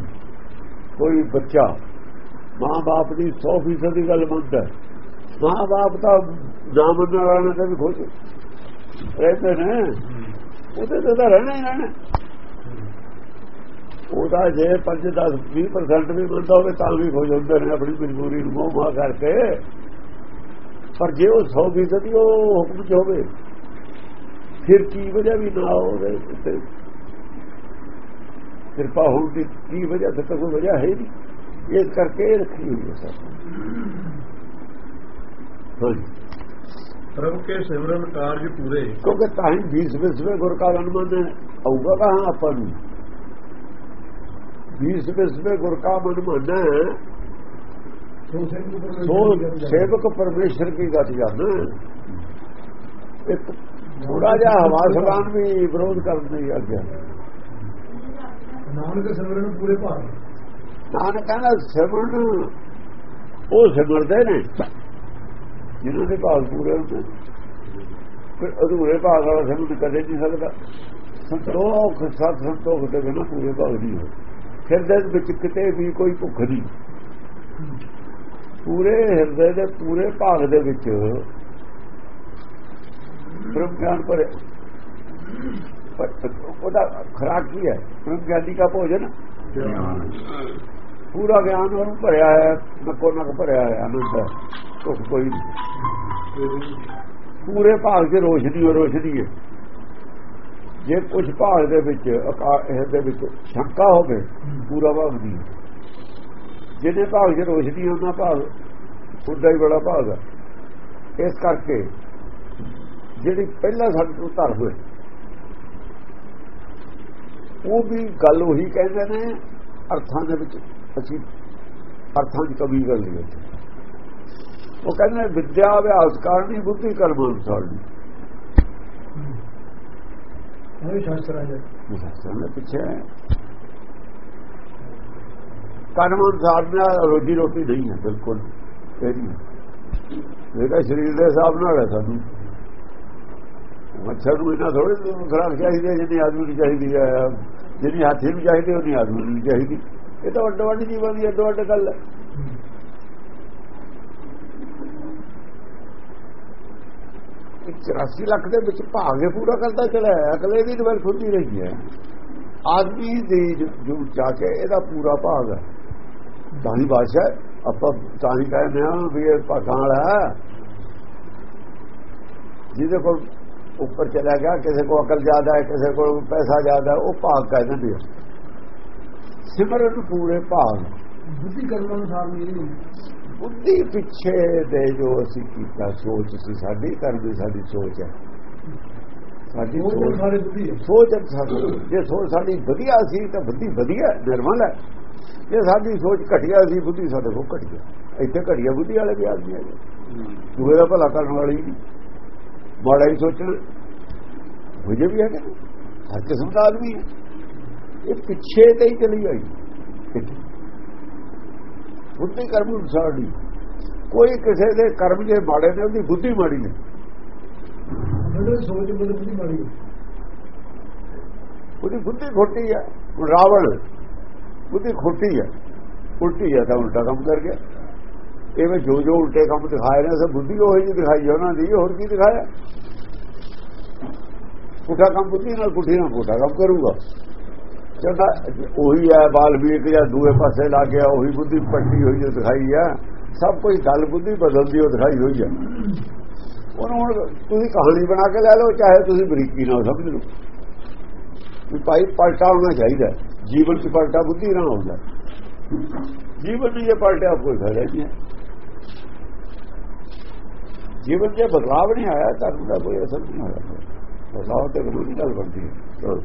ਕੋਈ ਬੱਚਾ ਮਾਂ ਬਾਪ ਦੀ 100% ਦੀ ਗੱਲ ਮੰਨਦਾ ਮਾਂ ਬਾਪ ਤਾਂ ਨਾ ਮੰਨਣ ਵਾਲਿਆਂ ਤੇ ਵੀ ਖੁਸ਼ ਰਹਿੰਦੇ ਨੇ। ਉਹਦੇ ਤੇ ਤਾਂ ਰਹਿਣਾ ਹੀ ਰਹਿਣਾ। ਉਹਦਾ ਜੇ 5 10 20% ਵੀ ਮੰਨਦਾ ਹੋਵੇ ਤਾਂ ਵੀ ਖੁਸ਼ ਹੁੰਦੇ ਨੇ ਆਪਣੀ ਮਜਬੂਰੀ ਨੂੰ ਮੋਹ ਮਾ ਕਰਕੇ। ਪਰ ਜੇ ਉਹ 100% ਉਹ ਹੁਕਮ ਚ ਹੋਵੇ, ਫਿਰ ਕੀ ਵਜ੍ਹਾ ਵੀ ਨਾ ਹੋਵੇ ਤੇ ਕਿਰਪਾ ਹੋਣ ਦੀ ਕੀ ਵਜ੍ਹਾ ਤੇ ਤਾਂ ਕੋਈ ਵਜ੍ਹਾ ਹੈ ਹੀ ਨਹੀਂ। ਇਸ ਕਰਕੇ ਰੱਖੀ ਹੋਈ ਹੈ ਸਭ। ਹਾਂਜੀ। ਪ੍ਰਭ ਕੇ ਸਿਮਰਨ ਕਾਰਜ ਪੂਰੇ। ਕਿਉਂਕਿ ਤਾਂ ਹੀ 20 ਵਿਸਵੇ ਗੁਰ ਕਾ ਮਨ ਆਊਗਾ ਕਹਾਂ ਆਪਾਂ ਨੂੰ? 20 ਵਿਸਵੇ ਗੁਰ ਕਾ ਮਨ ਮੰਨਣਾ ਸੋ ਸੇਵਕ ਪਰਮੇਸ਼ਰ ਕੀ ਗਤ ਜਨ ਇੱਕ ਥੋੜਾ ਜਿਹਾ ਹਵਾ ਸਬਾਨ ਵੀ ਵਿਰੋਧ ਕਰਨ ਦੀ ਆਗਿਆ। ਨਾਨਕ ਸਿਮਰਨ ਪੂਰੇ ਭਾਗ। ਨਾਨਕ ਕਹਿੰਦਾ ਸਿਮਰਨ, ਉਹ ਸਿਮਰਦੇ ਨੇ। ਜਿਹਨਾਂ ਦੇ ਭਾਗ ਪੂਰੇ ਹੁੰਦੇ ਫਿਰ ਅਧੂਰੇ ਭਾਗ ਵਾਲਾ ਸਿਮਰਨ ਕਦੇ ਨਹੀਂ ਸਕਦਾ। ਸੰਤੋਖ, ਸਤ ਸੰਤੋਖ ਦੇ ਬਿਨਾਂ ਪੂਰੇ ਭਾਗ ਨਹੀਂ ਹੋ ਹਿਰਦੇ ਵਿੱਚ ਕਿਤੇ ਵੀ ਕੋਈ ਭੁੱਖ ਨਹੀਂ। ਪੂਰੇ ਹਿਰਦੇ ਦੇ ਪੂਰੇ ਭਾਗ ਦੇ ਵਿੱਚ ਬ੍ਰਹਮ ਗਿਆਨ ਪਰ ਉਹਦਾ ਖਰਾਕ ਕੀ ਹੈ? ਬ੍ਰਹਮ ਗਿਆਨੀ ਦਾ ਭੋਜਨ। ਪੂਰਾ ਗਿਆਨ ਉਹਨੂੰ ਭਰਿਆ ਹੈ ਨਕੋ ਨਕ ਭਰਿਆ ਹੈ ਆਨੰਦ ਹੈ। ਕੋਈ ਨਹੀਂ। ਪੂਰੇ ਭਾਗ 'ਚ ਰੋਸ਼ਨੀ ਹੋ ਰੋਸ਼ਨੀ ਹੈ ਜੇ ਕੁਝ ਭਾਗ ਦੇ ਵਿੱਚ ਇਹ ਦੇ ਵਿੱਚ ਸ਼ੰਕਾ ਹੋਵੇ, ਪੂਰਾ ਭਾਗ ਦੀ ਜਿਹਦੇ ਭਾਗ 'ਚ ਰੋਸ਼ਨੀ ਉਹਨਾਂ ਭਾਗ ਉਹਦਾ ਹੀ ਬੜਾ ਭਾਗ ਹੈ ਇਸ ਕਰਕੇ ਜਿਹੜੀ ਪਹਿਲਾਂ ਸਾਡੇ ਤੋਂ ਧਰ ਹੋਏ, ਉਹ ਵੀ ਗੱਲ ਉਹੀ ਕਹਿੰਦੇ ਨੇ ਅਰਥਾਂ ਦੇ ਵਿੱਚ। ਅਸੀਂ ਅਰਥਾਂ ਦੀ ਕਮੀ ਕਰ ਲਈ ਉਹ ਕਹਿੰਦੇ ਨੇ ਵਿਦਿਆ ਅਭਿਆਸ ਕਰਨੀ ਬੁੱਧੀ ਕਰਮ ਅਨੁਸਾਰ ਨਹੀਂ ਇਹ ਸ਼ਾਸਤਰ ਆ ਜਾ ਸ਼ਾਸਤਰਾਂ ਦੇ ਪਿੱਛੇ ਕਰਮ ਅਨੁਸਾਰ ਨਾਲ ਰੋਜੀ ਰੋਟੀ ਨਹੀਂ ਹੈ ਬਿਲਕੁਲ। ਇਹ ਨਹੀਂ ਇਹਦਾ ਸਰੀਰ ਦੇ ਹਿਸਾਬ ਨਾਲ ਹੈ ਸਾਨੂੰ। ਮੱਛਰ ਨੂੰ ਇਹਨਾਂ ਥੋੜੇ ਖਰਾਬ ਚਾਹੀਦੀ ਹੈ ਜਿੰਨੀ ਆਦਮੀ ਨੂੰ ਚਾਹੀਦੀ ਹੈ। ਜਿੰਨੀ ਹਾਥੀ ਨੂੰ ਚਾਹੀਦੀ ਉਹਨੀ ਆਦਮੀ ਨੂੰ ਚਾਹੀਦੀ। ਇਹ ਤਾਂ ਵੱਡ ਵੱਡ ਜੀਵਨ ਦੀ ਅੱਡੋ ਅੱਡ ਗੱਲ ਹੈ। ਇਹ 84 ਲੱਖ ਦੇ ਵਿੱਚ ਭਾਗੇ ਪੂਰਾ ਕਰਦਾ ਚਲਾ ਅਗਲੇ ਦੀ ਡਿਵੈਲਪ ਹੁੰਦੀ ਰਹੀ ਹੈ। ਆਦਮੀ ਦੀ ਜੋ ਜਾ ਕੇ ਇਹਦਾ ਪੂਰਾ ਭਾਗ ਹੈ। ਤਾਂ ਹੀ ਬਾਦਸ਼ਾਹ, ਆਪਾਂ ਤਾਂ ਹੀ ਕਹਿੰਦੇ ਆ ਵੀ ਇਹ ਭਾਗਾਂ ਵਾਲਾ ਹੈ। ਜਿਹਦੇ ਕੋਲ ਉੱਪਰ ਚਲਾ ਗਿਆ, ਕਿਸੇ ਕੋਲ ਅਕਲ ਜ਼ਿਆਦਾ ਹੈ, ਕਿਸੇ ਕੋਲ ਪੈਸਾ ਜ਼ਿਆਦਾ ਉਹ ਭਾਗ ਕਹਿੰਦੇ ਨੇ ਸਿਮਰਨ ਪੂਰੇ ਭਾਗ। ਬੁੱਧੀ ਕਰਮ ਅਨੁਸਾਰ ਨਹੀਂ ਬੁੱਧੀ ਪਿੱਛੇ ਦੇ ਜੋ ਅਸੀਂ ਕੀਤਾ ਸੋਚ ਸੀ ਸਾਡੀ ਕਰਮ ਦੀ ਸਾਡੀ ਸੋਚ ਹੈ। ਸਾਡੀ ਸੋਚ ਸਾਰੇ ਬੁੱਧੀ ਹੈ। ਸੋਚ ਸਾਡੀ ਜੇ ਸੋਚ ਸਾਡੀ ਵਧੀਆ ਸੀ ਤਾਂ ਬੁੱਧੀ ਵਧੀਆ ਨਿਰਮਲ ਹੈ। ਜੇ ਸਾਡੀ ਸੋਚ ਘਟੀਆ ਸੀ ਬੁੱਧੀ ਸਾਡੇ ਕੋਲ ਘਟੀਆ ਇੱਥੇ ਘਟੀਆ ਬੁੱਧੀ ਵਾਲੇ ਵੀ ਆਦਮੀ ਹੈਗੇ। ਦੂਏ ਦਾ ਭਲਾ ਕਰਨ ਵਾਲੀ ਮਾੜਾ ਹੀ ਸੋਚਣ ਮੁਝੇ ਵੀ ਹੈਗੇ ਨੇ। ਹਰ ਕਿਸਮ ਦਾ ਆਦਮੀ ਹੈ। ਇਹ ਪਿੱਛੇ ਤੇ ਹੀ ਚਲੀ ਆਈ। ਬੁੱਧੀ ਕਰਮ ਨਹੀਂ ਕੋਈ ਕਿਸੇ ਦੇ ਕਰਮ ਜੇ ਮਾੜੇ ਨੇ ਉਹਦੀ ਬੁੱਧੀ ਮਾੜੀ ਨੇ। ਸੋਚ ਬੁੱਧੀ ਹੈ। ਉਹਦੀ ਬੁੱਧੀ ਖੋਟੀ ਹੁਣ ਰਾਵਣ ਬੁੱਧੀ ਖੋਟੀ ਹੈ ਉਲਟੀ ਹੈ ਤਾਂ ਉਲਟਾ ਕੰਮ ਕਰ ਗਿਆ। ਐਵੇਂ ਜੋ ਜੋ ਉਲਟੇ ਕੰਮ ਦਿਖਾਏ ਨੇ ਸਭ ਬੁੱਧੀ ਉਹ ਹੀ ਦਿਖਾਈ ਉਹਨਾਂ ਦੀ। ਹੋਰ ਕੀ ਦਿਖਾਇਆ? ਪੁੱਠਾ ਕੰਮ ਬੁੱਧੀ ਨਾਲ ਪੁੱਠੀ ਨਾਲ ਪੁੱਠਾ ਕੰਮ ਕਰੂਗਾ। ਚੰਗਾ ਉਹੀ ਹੈ ਬਾਲਵੀਕ ਜਾਂ ਦੂਏ ਪਾਸੇ ਲਾ ਗਿਆ ਉਹੀ ਬੁੱਧੀ ਪੱਟੀ ਹੋਈ ਜੋ ਦਿਖਾਈ ਹੈ ਸਭ ਕੋਈ ਗੱਲ ਬੁੱਧੀ ਬਦਲਦੀ ਉਹ ਦਿਖਾਈ ਹੋਈ ਹੈ ਉਹਨੂੰ ਹੁਣ ਤੁਸੀਂ ਕਹਾਣੀ ਬਣਾ ਕੇ ਲੈ ਲਓ ਚਾਹੇ ਤੁਸੀਂ ਬਰੀਕੀ ਨਾਲ ਸਮਝ ਲਓ। ਵੀ ਭਾਈ ਪਲਟਾ ਹੋਣਾ ਚਾਹੀਦਾ ਜੀਵਨ ਚ ਪਲਟਾ ਬੁੱਧੀ ਨਾਲ ਹੁੰਦਾ ਜੀਵਨ ਵਿੱਚ ਜੇ ਪਲਟਿਆ ਕੋਈ ਫਾਇਦਾ ਨਹੀਂ ਹੈ। ਜੀਵਨ ਚ ਬਦਲਾਵ ਨਹੀਂ ਆਇਆ ਤਾਂ ਦਾ ਕੋਈ ਅਸਰ ਨਹੀਂ ਆਇਆ ਬਦਲਾਵ ਤੇ ਬੜੀ ਗੱਲ ਬਣਦੀ ਹੈ। ਚਲੋ,